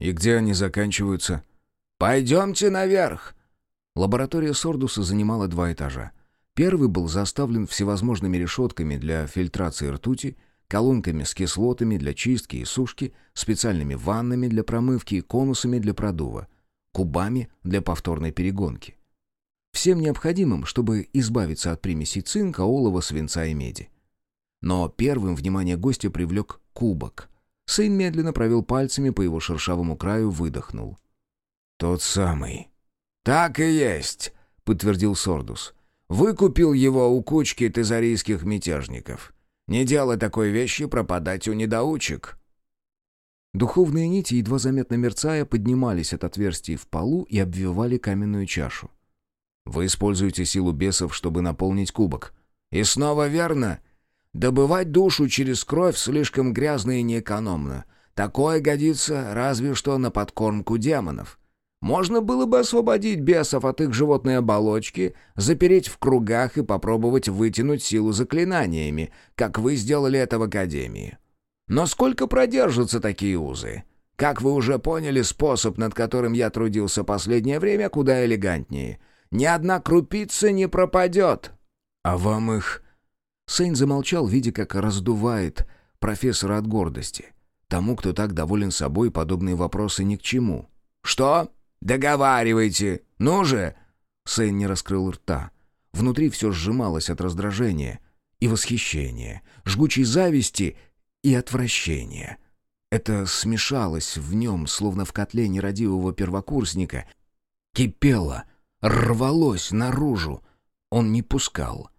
Speaker 1: «И где они заканчиваются?» «Пойдемте наверх!» Лаборатория Сордуса занимала два этажа. Первый был заставлен всевозможными решетками для фильтрации ртути, колонками с кислотами для чистки и сушки, специальными ваннами для промывки и конусами для продува, кубами для повторной перегонки. Всем необходимым, чтобы избавиться от примесей цинка, олова, свинца и меди. Но первым внимание гостя привлек кубок. Сын медленно провел пальцами по его шершавому краю, выдохнул. «Тот самый». «Так и есть», — подтвердил Сордус. «Выкупил его у кучки тезарийских мятежников. Не делай такой вещи пропадать у недоучек». Духовные нити, едва заметно мерцая, поднимались от отверстий в полу и обвивали каменную чашу. «Вы используете силу бесов, чтобы наполнить кубок».
Speaker 3: «И снова верно. Добывать душу через кровь слишком грязно и неэкономно. Такое годится разве что на подкормку демонов. Можно было бы освободить бесов от их животной оболочки, запереть в кругах и попробовать вытянуть силу заклинаниями, как вы сделали это в Академии. Но сколько продержатся такие узы? Как вы уже поняли, способ, над которым я трудился последнее время, куда элегантнее. Ни одна крупица не пропадет.
Speaker 1: А вам их... Сейн замолчал, видя, как раздувает профессора от гордости. Тому, кто так доволен собой, подобные вопросы ни к чему.
Speaker 3: «Что?» «Договаривайте! Ну же!»
Speaker 1: Сэн не раскрыл рта. Внутри все сжималось от раздражения и восхищения, жгучей зависти и отвращения. Это смешалось в нем, словно в котле нерадивого первокурсника. Кипело, рвалось наружу. Он не пускал.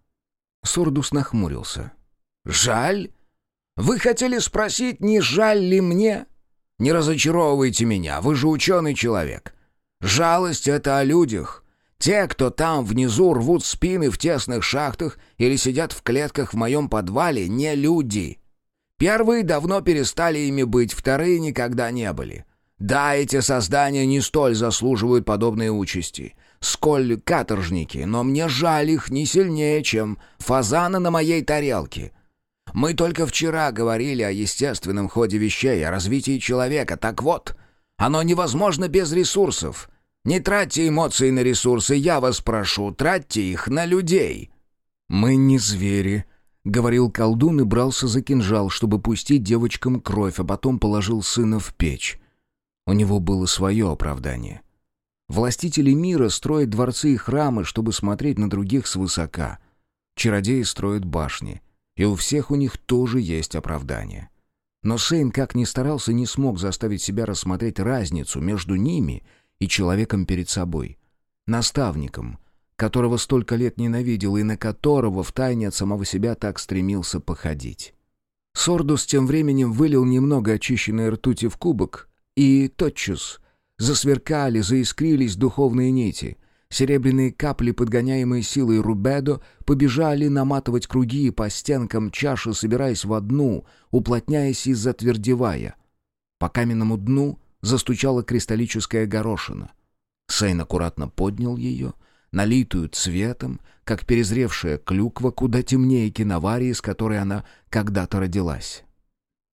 Speaker 1: Сордус нахмурился.
Speaker 3: «Жаль? Вы хотели спросить, не жаль ли мне? Не разочаровывайте меня, вы же ученый человек. Жалость — это о людях. Те, кто там внизу рвут спины в тесных шахтах или сидят в клетках в моем подвале, не люди. Первые давно перестали ими быть, вторые никогда не были. Да, эти создания не столь заслуживают подобной участи, сколь каторжники, но мне жаль их не сильнее, чем фазана на моей тарелке. Мы только вчера говорили о естественном ходе вещей, о развитии человека. Так вот, оно невозможно без ресурсов. Не тратьте эмоции на ресурсы, я вас прошу, тратьте их на людей».
Speaker 1: «Мы не звери», — говорил колдун и брался за кинжал, чтобы пустить девочкам кровь, а потом положил сына в печь. У него было свое оправдание. Властители мира строят дворцы и храмы, чтобы смотреть на других свысока. Чародеи строят башни, и у всех у них тоже есть оправдание. Но Сейн, как ни старался, не смог заставить себя рассмотреть разницу между ними и человеком перед собой. Наставником, которого столько лет ненавидел и на которого втайне от самого себя так стремился походить. Сордус тем временем вылил немного очищенной ртути в кубок, и тотчас засверкали, заискрились духовные нити — Серебряные капли, подгоняемые силой Рубедо, побежали наматывать круги по стенкам чаши, собираясь в одну, уплотняясь и затвердевая. По каменному дну застучала кристаллическая горошина. Сейн аккуратно поднял ее, налитую цветом, как перезревшая клюква, куда темнее киноварии, с которой она когда-то родилась.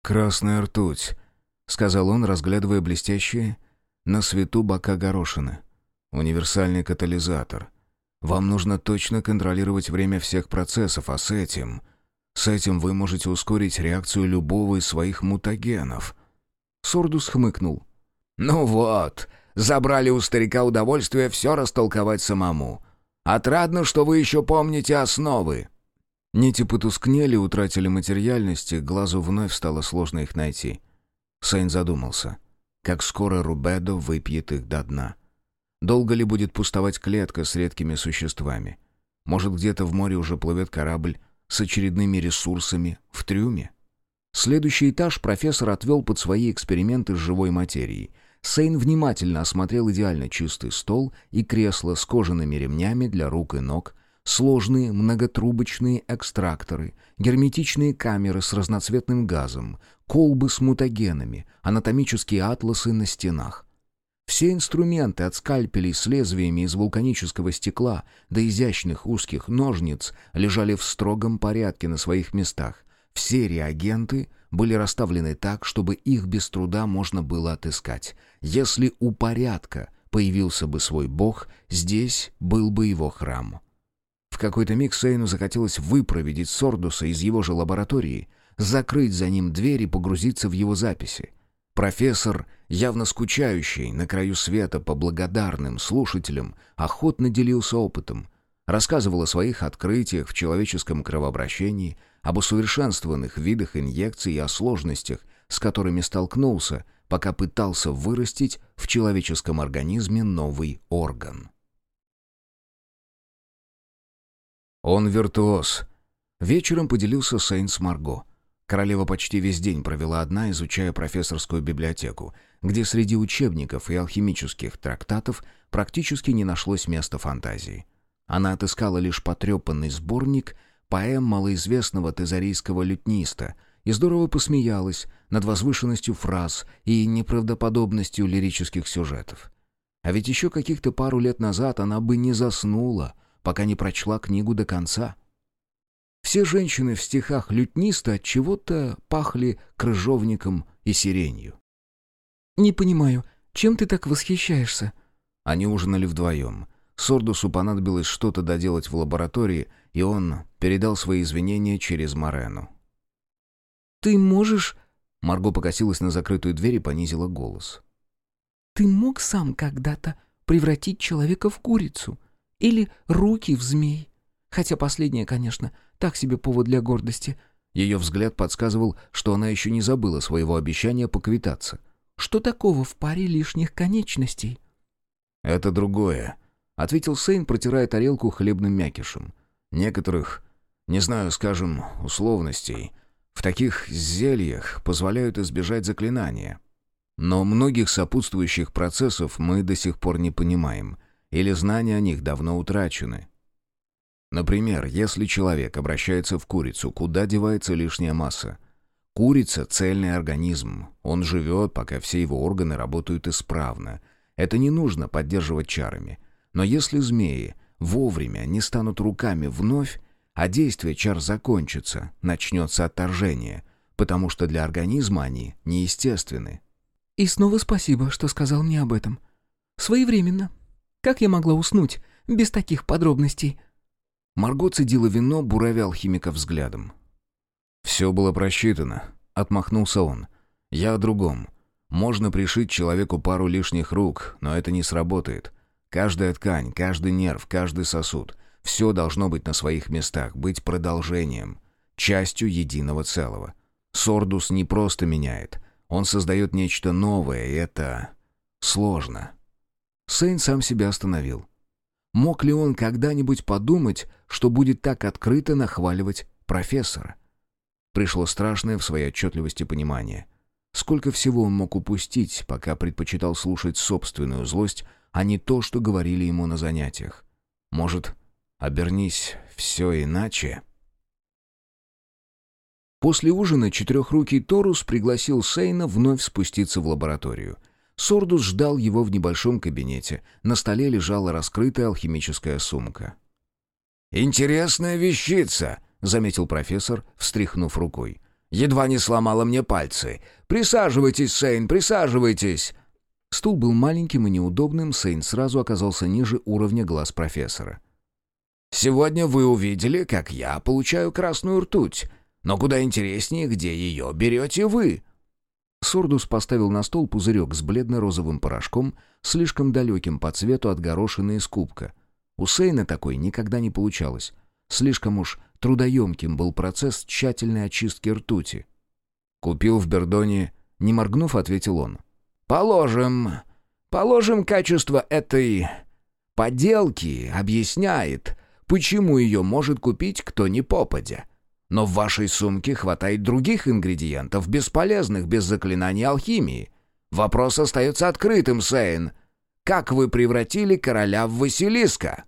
Speaker 1: «Красная ртуть», — сказал он, разглядывая блестящие на свету бока горошины. Универсальный катализатор. Вам нужно точно контролировать время всех процессов, а с этим... С этим вы можете ускорить реакцию любого из своих мутагенов». Сордус хмыкнул.
Speaker 3: «Ну вот, забрали у старика удовольствие все растолковать самому. Отрадно, что вы еще помните основы».
Speaker 1: Нити потускнели, утратили материальности, глазу вновь стало сложно их найти. Сейн задумался, как скоро Рубедо выпьет их до дна. Долго ли будет пустовать клетка с редкими существами? Может, где-то в море уже плывет корабль с очередными ресурсами в трюме? Следующий этаж профессор отвел под свои эксперименты с живой материей. Сейн внимательно осмотрел идеально чистый стол и кресло с кожаными ремнями для рук и ног, сложные многотрубочные экстракторы, герметичные камеры с разноцветным газом, колбы с мутагенами, анатомические атласы на стенах. Все инструменты от скальпелей с лезвиями из вулканического стекла до изящных узких ножниц лежали в строгом порядке на своих местах. Все реагенты были расставлены так, чтобы их без труда можно было отыскать. Если у порядка появился бы свой бог, здесь был бы его храм. В какой-то миг Сейну захотелось выпроведить Сордуса из его же лаборатории, закрыть за ним дверь и погрузиться в его записи. Профессор, явно скучающий на краю света по благодарным слушателям, охотно делился опытом, рассказывал о своих открытиях в человеческом кровообращении, об усовершенствованных видах инъекций и о сложностях, с которыми столкнулся, пока пытался вырастить в человеческом организме новый орган. Он виртуоз. Вечером поделился Сейн с Марго. Королева почти весь день провела одна, изучая профессорскую библиотеку, где среди учебников и алхимических трактатов практически не нашлось места фантазии. Она отыскала лишь потрепанный сборник поэм малоизвестного тезарийского лютниста и здорово посмеялась над возвышенностью фраз и неправдоподобностью лирических сюжетов. А ведь еще каких-то пару лет назад она бы не заснула, пока не прочла книгу до конца — все женщины в стихах лютниста от чего-то пахли крыжовником и сиренью.
Speaker 2: «Не понимаю, чем ты так восхищаешься?»
Speaker 1: Они ужинали вдвоем. Сордусу понадобилось что-то доделать в лаборатории, и он передал свои извинения через Морену.
Speaker 2: «Ты можешь...»
Speaker 1: Марго покосилась на закрытую дверь и понизила голос.
Speaker 2: «Ты мог сам когда-то превратить человека в курицу? Или руки в змей? Хотя последнее, конечно, так себе повод для гордости.
Speaker 1: Ее взгляд подсказывал, что она еще не забыла своего обещания поквитаться.
Speaker 2: «Что такого в паре лишних конечностей?»
Speaker 1: «Это другое», — ответил Сейн, протирая тарелку хлебным мякишем. «Некоторых, не знаю, скажем, условностей, в таких зельях позволяют избежать заклинания. Но многих сопутствующих процессов мы до сих пор не понимаем, или знания о них давно утрачены. Например, если человек обращается в курицу, куда девается лишняя масса? Курица — цельный организм. Он живет, пока все его органы работают исправно. Это не нужно поддерживать чарами. Но если змеи вовремя не станут руками вновь, а действие чар закончится, начнется отторжение, потому что для организма они неестественны.
Speaker 2: «И снова спасибо, что сказал мне об этом. Своевременно. Как я могла уснуть без таких подробностей?»
Speaker 1: Марго цедила вино, буравя алхимика взглядом. «Все было просчитано», — отмахнулся он. «Я о другом. Можно пришить человеку пару лишних рук, но это не сработает. Каждая ткань, каждый нерв, каждый сосуд — все должно быть на своих местах, быть продолжением, частью единого целого. Сордус не просто меняет, он создает нечто новое, и это... сложно». Сейн сам себя остановил. Мог ли он когда-нибудь подумать, что будет так открыто нахваливать профессора? Пришло страшное в своей отчетливости понимание. Сколько всего он мог упустить, пока предпочитал слушать собственную злость, а не то, что говорили ему на занятиях. Может, обернись все иначе? После ужина четырехрукий Торус пригласил Сейна вновь спуститься в лабораторию — Сордус ждал его в небольшом кабинете. На столе лежала раскрытая алхимическая сумка.
Speaker 3: «Интересная вещица», — заметил профессор, встряхнув рукой. «Едва не сломала мне пальцы. Присаживайтесь, Сейн, присаживайтесь!»
Speaker 1: Стул был маленьким и неудобным, Сейн сразу оказался ниже уровня глаз профессора.
Speaker 3: «Сегодня вы увидели, как я получаю красную ртуть. Но куда интереснее, где ее берете вы?»
Speaker 1: Сурдус поставил на стол пузырек с бледно-розовым порошком, слишком далеким по цвету от горошины из кубка. У Сейна такой никогда не получалось. Слишком уж трудоемким был процесс тщательной очистки ртути. «Купил в Бердоне», — не моргнув, ответил он.
Speaker 3: «Положим, положим, качество этой поделки объясняет, почему ее может купить кто ни попадя. Но в вашей сумке хватает других ингредиентов, бесполезных без заклинаний алхимии. Вопрос остается открытым, Сейн. Как вы превратили короля в Василиска?»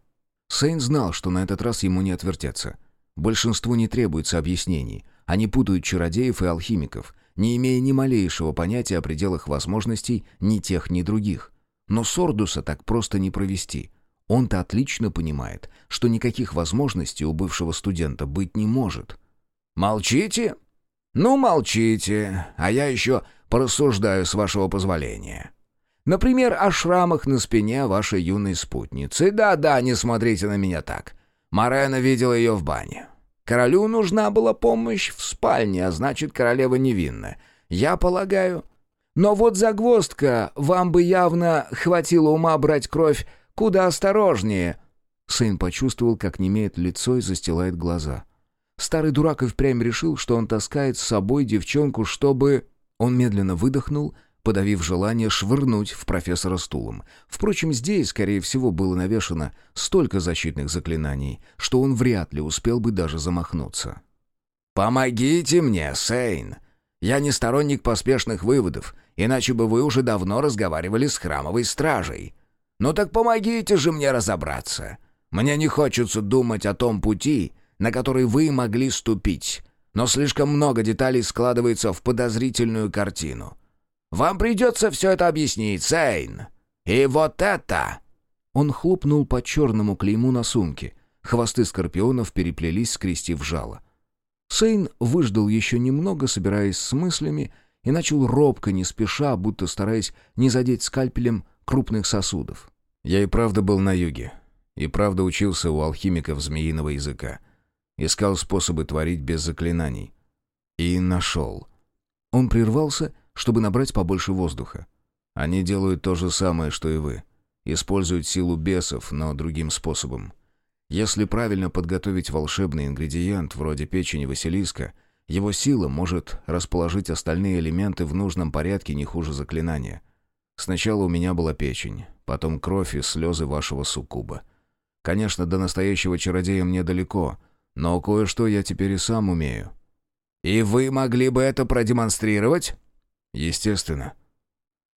Speaker 1: Сейн знал, что на этот раз ему не отвертеться. Большинству не требуется объяснений. Они путают чародеев и алхимиков, не имея ни малейшего понятия о пределах возможностей ни тех, ни других. Но Сордуса так просто не провести. Он-то отлично понимает, что никаких возможностей у бывшего студента быть не может.
Speaker 3: «Молчите? Ну, молчите, а я еще порассуждаю с вашего позволения. Например, о шрамах на спине вашей юной спутницы. Да-да, не смотрите на меня так. Морена видела ее в бане. Королю нужна была помощь в спальне, а значит, королева невинна. Я полагаю. Но вот загвоздка, вам бы явно хватило ума брать кровь куда осторожнее».
Speaker 1: Сын почувствовал, как немеет лицо и застилает глаза. Старый дурак и впрямь решил, что он таскает с собой девчонку, чтобы... Он медленно выдохнул, подавив желание швырнуть в профессора стулом. Впрочем, здесь, скорее всего, было навешано столько защитных заклинаний, что он вряд ли успел бы даже замахнуться.
Speaker 3: «Помогите мне, Сейн! Я не сторонник поспешных выводов, иначе бы вы уже давно разговаривали с храмовой стражей. Ну так помогите же мне разобраться. Мне не хочется думать о том пути, на который вы могли ступить, но слишком много деталей складывается в подозрительную картину. Вам придется все это объяснить, Сейн. И вот это...»
Speaker 1: Он хлопнул по черному клейму на сумке. Хвосты скорпионов переплелись, скрестив жало. Сейн выждал еще немного, собираясь с мыслями, и начал робко, не спеша, будто стараясь не задеть скальпелем крупных сосудов. Я и правда был на юге. И правда учился у алхимиков змеиного языка. Искал способы творить без заклинаний. И нашел. Он прервался, чтобы набрать побольше воздуха. Они делают то же самое, что и вы. Используют силу бесов, но другим способом. Если правильно подготовить волшебный ингредиент, вроде печени Василиска, его сила может расположить остальные элементы в нужном порядке не хуже заклинания. Сначала у меня была печень, потом кровь и слезы вашего суккуба. Конечно, до настоящего чародея мне далеко, но кое-что я теперь и сам умею».
Speaker 3: «И вы могли бы это продемонстрировать?»
Speaker 1: «Естественно».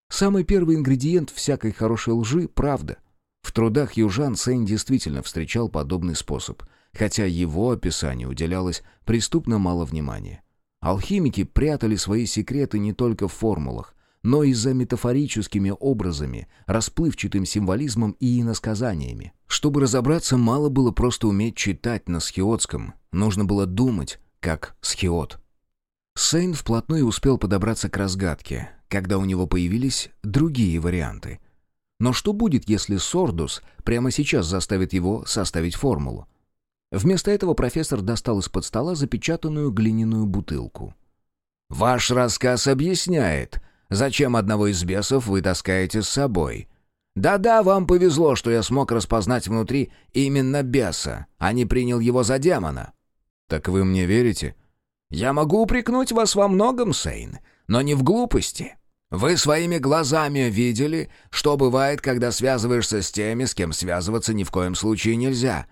Speaker 1: Самый первый ингредиент всякой хорошей лжи — правда. В трудах южан Сейн действительно встречал подобный способ, хотя его описанию уделялось преступно мало внимания. Алхимики прятали свои секреты не только в формулах, но и за метафорическими образами, расплывчатым символизмом и иносказаниями. Чтобы разобраться, мало было просто уметь читать на схиотском, нужно было думать, как схиот. Сейн вплотную успел подобраться к разгадке, когда у него появились другие варианты. Но что будет, если Сордус прямо сейчас заставит его составить формулу? Вместо этого профессор достал из-под стола запечатанную глиняную бутылку.
Speaker 3: «Ваш рассказ объясняет, Зачем одного из бесов вы таскаете с собой? Да-да, вам повезло, что я смог распознать внутри именно беса, а не принял его за демона.
Speaker 1: Так вы мне верите?
Speaker 3: Я могу упрекнуть вас во многом, Сейн, но не в глупости. Вы своими глазами видели, что бывает, когда связываешься с теми, с кем связываться ни в коем случае нельзя.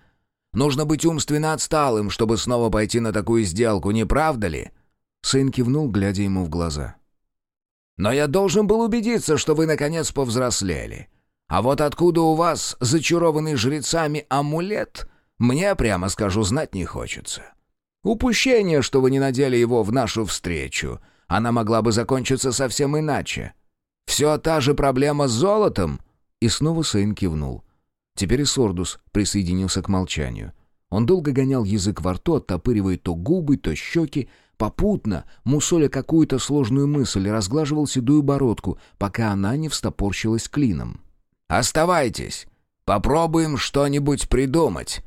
Speaker 3: Нужно быть умственно отсталым, чтобы снова пойти на такую сделку, не правда ли?»
Speaker 1: Сын кивнул, глядя ему в глаза.
Speaker 3: Но я должен был убедиться, что вы наконец повзрослели. А вот откуда у вас зачарованный жрецами амулет, мне, прямо скажу, знать не хочется. Упущение, что вы не надели его в нашу встречу. Она могла бы закончиться совсем иначе. Все та же проблема с золотом?»
Speaker 1: И снова Сейн кивнул. Теперь и Сордус присоединился к молчанию. Он долго гонял язык во рту, оттопыривая то губы, то щеки, Попутно, мусоля какую-то сложную мысль, разглаживал седую бородку, пока она не встопорщилась клином.
Speaker 3: «Оставайтесь! Попробуем что-нибудь придумать!»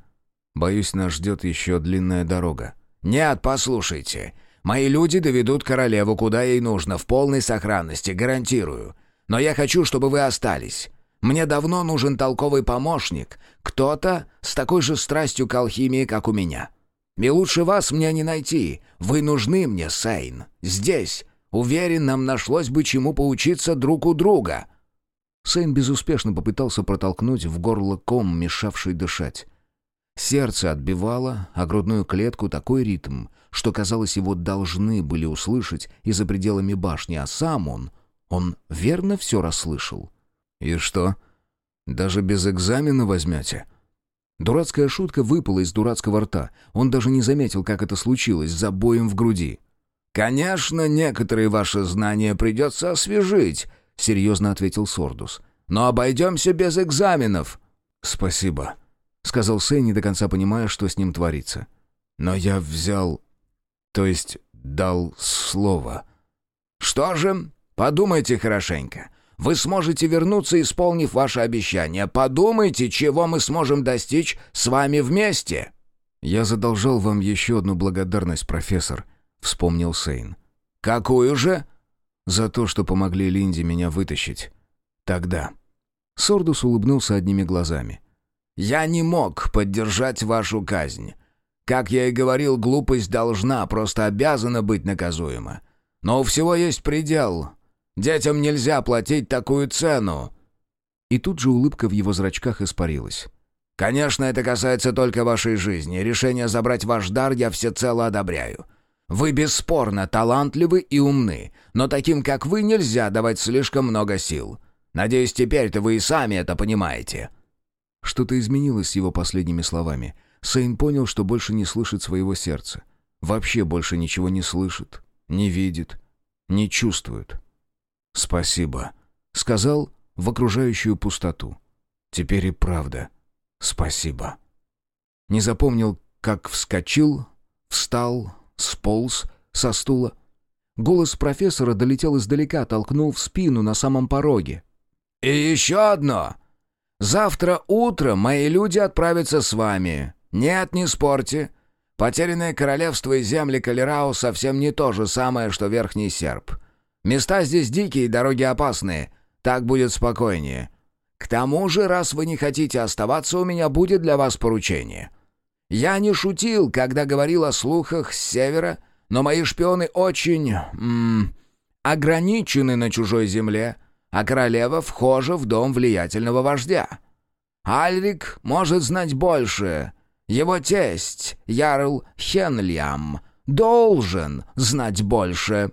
Speaker 1: «Боюсь, нас ждет еще длинная дорога».
Speaker 3: «Нет, послушайте. Мои люди доведут королеву, куда ей нужно, в полной сохранности, гарантирую. Но я хочу, чтобы вы остались. Мне давно нужен толковый помощник, кто-то с такой же страстью к алхимии, как у меня. И лучше вас мне не найти. Вы нужны мне, Сейн. Здесь. Уверен, нам нашлось бы чему поучиться друг у друга».
Speaker 1: Сейн безуспешно попытался протолкнуть в горло ком, мешавший дышать. Сердце отбивало, а грудную клетку такой ритм, что, казалось, его должны были услышать и за пределами башни, а сам он, он верно все расслышал. «И что, даже без экзамена возьмете?» Дурацкая шутка выпала из дурацкого рта. Он даже не заметил, как это случилось, за боем в груди.
Speaker 3: «Конечно, некоторые ваши знания придется освежить», — серьезно ответил Сордус. но обойдемся без экзаменов».
Speaker 1: «Спасибо», — сказал Сэй, не до конца понимая, что с ним творится. «Но я взял... то есть дал слово».
Speaker 3: «Что же? Подумайте хорошенько. Вы сможете вернуться, исполнив ваше обещание. Подумайте, чего мы сможем достичь с вами вместе».
Speaker 1: «Я задолжал вам еще одну благодарность, профессор», — вспомнил Сейн.
Speaker 3: «Какую же?»
Speaker 1: «За то, что помогли Линде меня вытащить. Тогда». Сордус улыбнулся одними глазами.
Speaker 3: «Я не мог поддержать вашу казнь. Как я и говорил, глупость должна, просто обязана быть наказуема. Но у всего есть предел. Детям нельзя платить такую цену».
Speaker 1: И тут же улыбка в его зрачках испарилась.
Speaker 3: «Конечно, это касается только вашей жизни. Решение забрать ваш дар я всецело одобряю. Вы бесспорно талантливы и умны, но таким, как вы, нельзя давать слишком много сил. Надеюсь, теперь-то вы и сами это понимаете».
Speaker 1: Что-то изменилось с его последними словами. Сейн понял, что больше не слышит своего сердца. Вообще больше ничего не слышит, не видит, не чувствует. «Спасибо», — сказал в окружающую пустоту. «Теперь и правда. Спасибо». Не запомнил, как вскочил, встал, сполз со стула. Голос профессора долетел издалека, толкнул в спину на самом пороге.
Speaker 3: «И еще одно. Завтра утром мои люди отправятся с вами. Нет, не спорьте. Потерянное королевство и земли Калерау совсем не то же самое, что Верхний Серб. Места здесь дикие, дороги опасные. Так будет спокойнее. К тому же, раз вы не хотите оставаться, у меня будет для вас поручение. Я не шутил, когда говорил о слухах с севера, но мои шпионы очень... М -м, ограничены на чужой земле, а королева вхожа в дом влиятельного вождя. Альрик может знать больше. Его тесть, Ярл Хенлиам, должен знать больше».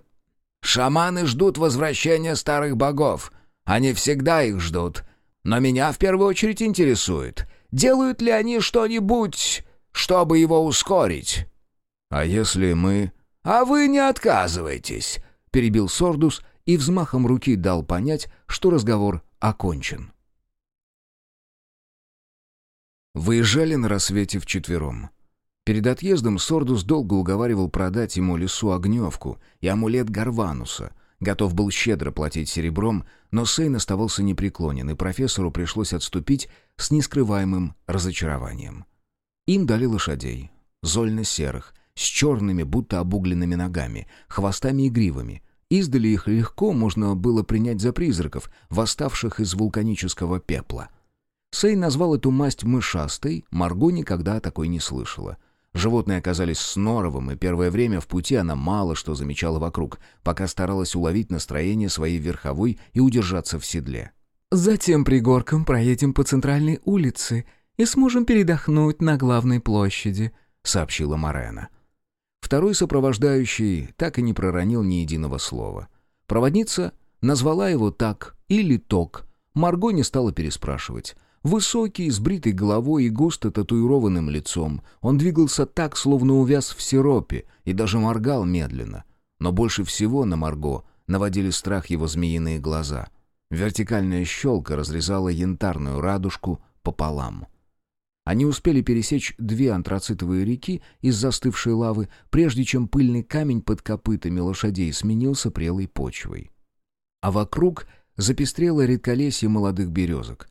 Speaker 3: Шаманы ждут возвращения старых богов. Они всегда их ждут. Но меня в первую очередь интересует, делают ли они что-нибудь, чтобы его ускорить.
Speaker 1: А если мы...
Speaker 3: А вы не отказывайтесь, перебил Сордус и взмахом руки дал понять, что разговор окончен.
Speaker 1: Выезжали на рассвете вчетвером. Перед отъездом Сордус долго уговаривал продать ему лесу огневку и амулет Гарвануса. Готов был щедро платить серебром, но Сейн оставался непреклонен, и профессору пришлось отступить с нескрываемым разочарованием. Им дали лошадей, зольно-серых, с черными, будто обугленными ногами, хвостами и гривами. Издали их легко можно было принять за призраков, восставших из вулканического пепла. Сей назвал эту масть мышастой, Марго никогда такой не слышала — Животные оказались с Норовым, и первое время в пути она мало что замечала вокруг, пока старалась уловить настроение своей верховой и удержаться в седле.
Speaker 2: «Затем пригорком проедем по центральной улице и сможем передохнуть на главной площади», — сообщила Марена.
Speaker 1: Второй сопровождающий так и не проронил ни единого слова. Проводница назвала его так или ток. Марго не стала переспрашивать — Высокий, с бритой головой и густо татуированным лицом, он двигался так, словно увяз в сиропе, и даже моргал медленно. Но больше всего на Марго наводили страх его змеиные глаза. Вертикальная щелка разрезала янтарную радужку пополам. Они успели пересечь две антрацитовые реки из застывшей лавы, прежде чем пыльный камень под копытами лошадей сменился прелой почвой. А вокруг запестрело редколесье молодых березок.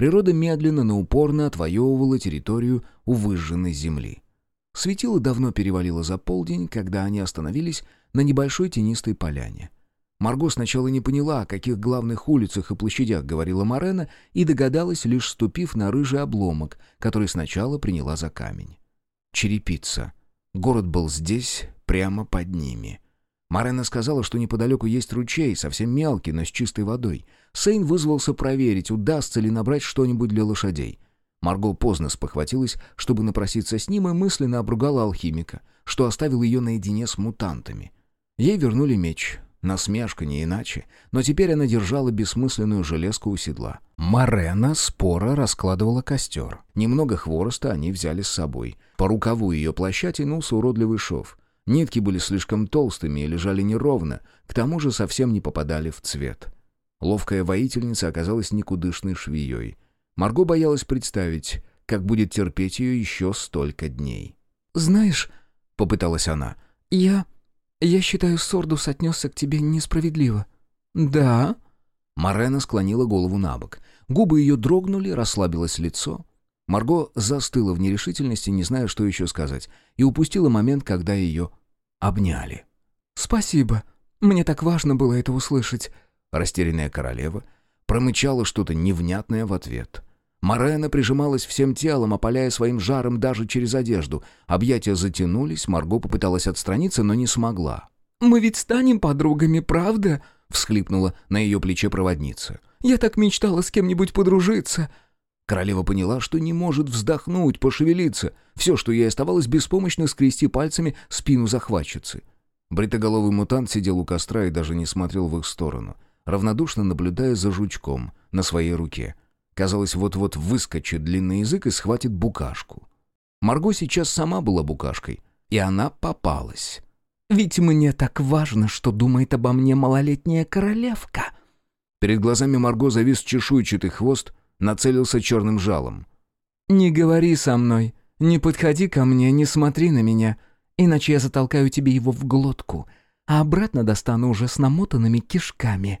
Speaker 1: Природа медленно, но упорно отвоевывала территорию у выжженной земли. Светило давно перевалило за полдень, когда они остановились на небольшой тенистой поляне. Марго сначала не поняла, о каких главных улицах и площадях говорила Марена, и догадалась, лишь ступив на рыжий обломок, который сначала приняла за камень. Черепица. Город был здесь, прямо под ними. Марена сказала, что неподалеку есть ручей, совсем мелкий, но с чистой водой. Сейн вызвался проверить, удастся ли набрать что-нибудь для лошадей. Марго поздно спохватилась, чтобы напроситься с ним, и мысленно обругала алхимика, что оставил ее наедине с мутантами. Ей вернули меч. Насмешка не иначе, но теперь она держала бессмысленную железку у седла. Марена спора раскладывала костер. Немного хвороста они взяли с собой. По рукаву ее плаща тянулся уродливый шов. Нитки были слишком толстыми и лежали неровно, к тому же совсем не попадали в цвет. Ловкая воительница оказалась никудышной швеей. Марго боялась представить, как будет терпеть ее еще столько дней.
Speaker 2: «Знаешь», — попыталась она, — «я... я считаю, Сордус отнесся к тебе несправедливо». «Да?»
Speaker 1: Марена склонила голову на бок. Губы ее дрогнули, расслабилось лицо. Марго застыла в нерешительности, не зная, что еще сказать, и упустила момент, когда ее обняли.
Speaker 2: «Спасибо. Мне так важно было это услышать».
Speaker 1: Растерянная королева промычала что-то невнятное в ответ. Морена прижималась всем телом, опаляя своим жаром даже через одежду. Объятия затянулись, Марго попыталась отстраниться, но не смогла.
Speaker 2: «Мы ведь станем подругами, правда?»
Speaker 1: — всхлипнула на ее плече проводница.
Speaker 2: «Я так мечтала с кем-нибудь подружиться».
Speaker 1: Королева поняла, что не может вздохнуть, пошевелиться. Все, что ей оставалось, беспомощно скрести пальцами спину захватчицы. Бритоголовый мутант сидел у костра и даже не смотрел в их сторону — равнодушно наблюдая за жучком на своей руке. Казалось, вот-вот выскочит длинный язык и схватит букашку. Марго сейчас сама была букашкой, и она попалась.
Speaker 2: «Ведь мне так важно, что думает обо мне малолетняя королевка».
Speaker 1: Перед глазами Марго завис чешуйчатый хвост, нацелился черным жалом.
Speaker 2: «Не говори со мной, не подходи ко мне, не смотри на меня, иначе я затолкаю тебе его в глотку, а обратно достану уже с намотанными кишками».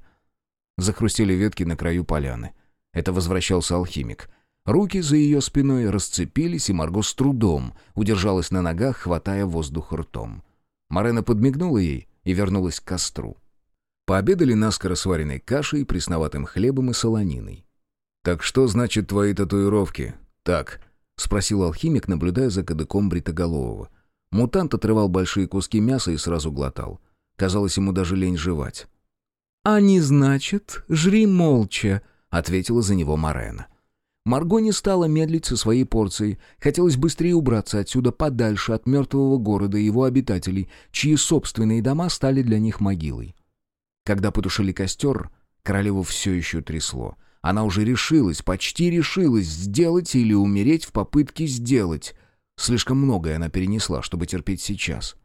Speaker 1: Захрустели ветки на краю поляны. Это возвращался алхимик. Руки за ее спиной расцепились, и Марго с трудом удержалась на ногах, хватая воздух ртом. Марена подмигнула ей и вернулась к костру. Пообедали наскоро сваренной кашей, пресноватым хлебом и солониной. «Так что значит твои татуировки?» «Так», — спросил алхимик, наблюдая за кадыком бритоголового. Мутант отрывал большие куски мяса и сразу глотал. Казалось, ему даже лень жевать.
Speaker 2: «А не значит, жри молча», — ответила
Speaker 1: за него Марена. Марго не стала медлить со своей порцией. Хотелось быстрее убраться отсюда подальше от мертвого города и его обитателей, чьи собственные дома стали для них могилой. Когда потушили костер, королеву все еще трясло. Она уже решилась, почти решилась сделать или умереть в попытке сделать. Слишком многое она перенесла, чтобы терпеть сейчас.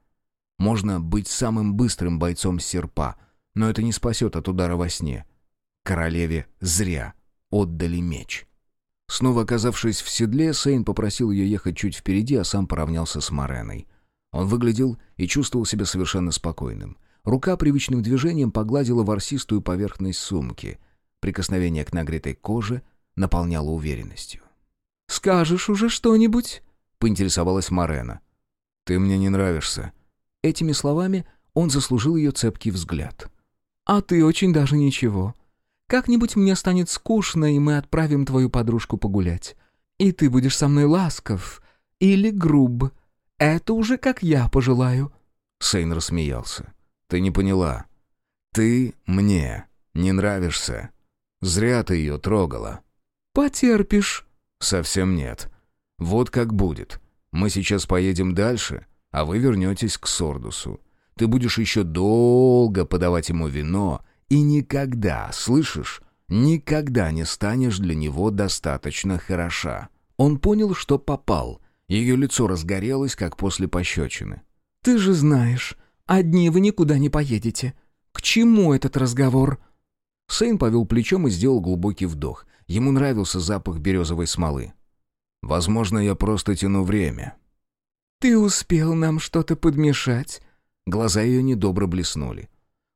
Speaker 1: Можно быть самым быстрым бойцом серпа — но это не спасет от удара во сне. Королеве зря отдали меч. Снова оказавшись в седле, Сейн попросил ее ехать чуть впереди, а сам поравнялся с Мореной. Он выглядел и чувствовал себя совершенно спокойным. Рука привычным движением погладила ворсистую поверхность сумки. Прикосновение к нагретой коже наполняло уверенностью.
Speaker 2: «Скажешь уже что-нибудь?»
Speaker 1: — поинтересовалась Морена. «Ты мне не нравишься». Этими словами он заслужил ее цепкий взгляд.
Speaker 2: «А ты очень даже ничего. Как-нибудь мне станет скучно, и мы отправим твою подружку погулять. И ты будешь со мной ласков или груб. Это уже как я пожелаю».
Speaker 1: Сейн рассмеялся. «Ты не поняла. Ты мне не нравишься. Зря ты ее трогала».
Speaker 2: «Потерпишь».
Speaker 1: «Совсем нет. Вот как будет. Мы сейчас поедем дальше, а вы вернетесь к Сордусу. Ты будешь еще долго подавать ему вино, и никогда, слышишь, никогда не станешь для него достаточно хороша». Он понял, что попал. Ее лицо разгорелось, как после пощечины.
Speaker 2: «Ты же знаешь, одни вы никуда не поедете. К чему этот разговор?»
Speaker 1: Сейн повел плечом и сделал глубокий вдох. Ему нравился запах березовой смолы. «Возможно, я просто тяну время».
Speaker 2: «Ты успел нам что-то подмешать?»
Speaker 1: Глаза ее недобро блеснули.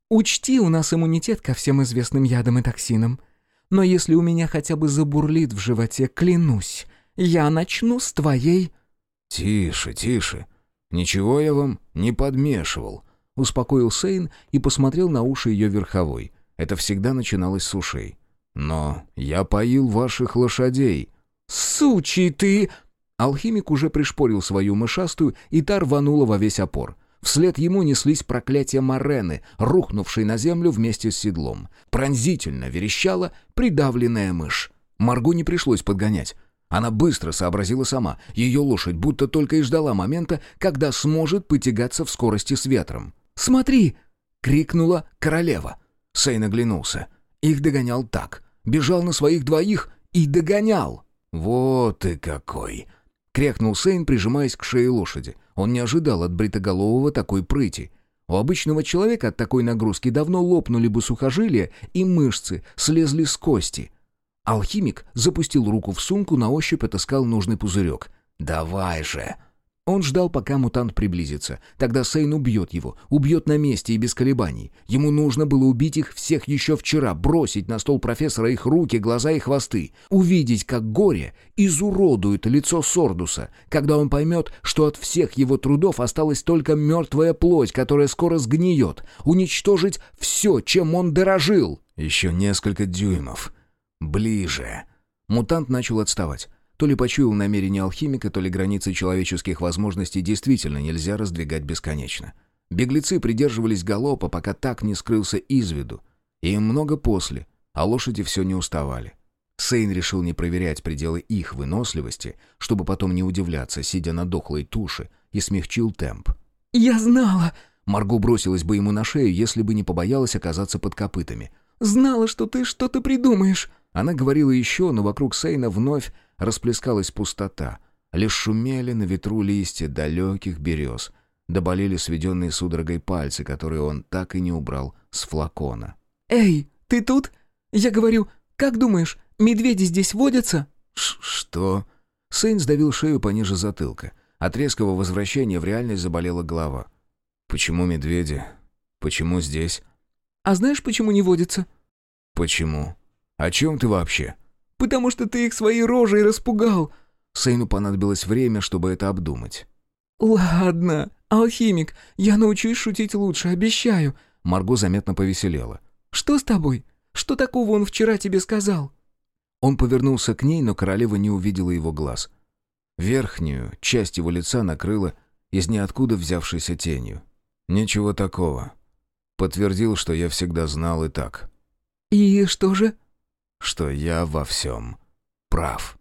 Speaker 2: «Учти, у нас иммунитет ко всем известным ядам и токсинам. Но если у меня хотя бы забурлит в животе, клянусь, я начну с твоей...»
Speaker 1: «Тише, тише. Ничего я вам не подмешивал», — успокоил Сейн и посмотрел на уши ее верховой. Это всегда начиналось с ушей. «Но я поил ваших лошадей».
Speaker 2: «Сучий ты!»
Speaker 1: Алхимик уже пришпорил свою мышастую, и та рванула во весь опор. Вслед ему неслись проклятия Морены, рухнувшей на землю вместе с седлом. Пронзительно верещала придавленная мышь. Маргу не пришлось подгонять. Она быстро сообразила сама. Ее лошадь будто только и ждала момента, когда сможет потягаться в скорости с ветром.
Speaker 2: «Смотри!»
Speaker 1: — крикнула королева. Сейн оглянулся. Их догонял так. Бежал на своих двоих и догонял. «Вот ты какой!» — крякнул Сейн, прижимаясь к шее лошади. Он не ожидал от бритоголового такой прыти. У обычного человека от такой нагрузки давно лопнули бы сухожилия и мышцы, слезли с кости. Алхимик запустил руку в сумку, на ощупь отыскал нужный пузырек. «Давай же!» Он ждал, пока мутант приблизится. Тогда Сейн убьет его, убьет на месте и без колебаний. Ему нужно было убить их всех еще вчера, бросить на стол профессора их руки, глаза и хвосты, увидеть, как горе изуродует лицо Сордуса, когда он поймет, что от всех его трудов осталась только мертвая плоть, которая скоро сгниет, уничтожить все, чем он дорожил. Еще несколько дюймов. Ближе. Мутант начал отставать. То ли почуял намерение алхимика, то ли границы человеческих возможностей действительно нельзя раздвигать бесконечно. Беглецы придерживались галопа, пока так не скрылся из виду. И много после, а лошади все не уставали. Сейн решил не проверять пределы их выносливости, чтобы потом не удивляться, сидя на дохлой туше, и смягчил темп.
Speaker 2: «Я знала!»
Speaker 1: Марго бросилась бы ему на шею, если бы не побоялась оказаться под копытами.
Speaker 2: «Знала, что ты что-то придумаешь!»
Speaker 1: Она говорила еще, но вокруг Сейна вновь расплескалась пустота. Лишь шумели на ветру листья далеких берез. Доболели сведенные судорогой пальцы, которые он так и не убрал с флакона.
Speaker 2: «Эй, ты тут? Я говорю, как думаешь, медведи здесь водятся?»
Speaker 1: Ш «Что?» Сейн сдавил шею пониже затылка. От резкого возвращения в реальность заболела голова. «Почему медведи? Почему здесь?»
Speaker 2: «А знаешь, почему не водятся?»
Speaker 1: «Почему? О чем ты вообще?»
Speaker 2: «Потому что ты их своей рожей распугал».
Speaker 1: Сейну понадобилось время, чтобы это обдумать.
Speaker 2: «Ладно, алхимик, я научусь шутить лучше, обещаю».
Speaker 1: Марго заметно повеселела.
Speaker 2: «Что с тобой? Что такого он вчера тебе сказал?»
Speaker 1: Он повернулся к ней, но королева не увидела его глаз. Верхнюю часть его лица накрыла из ниоткуда взявшейся тенью. «Ничего такого». Подтвердил, что я всегда знал и так.
Speaker 2: «И что же?»
Speaker 1: Что я во всем прав.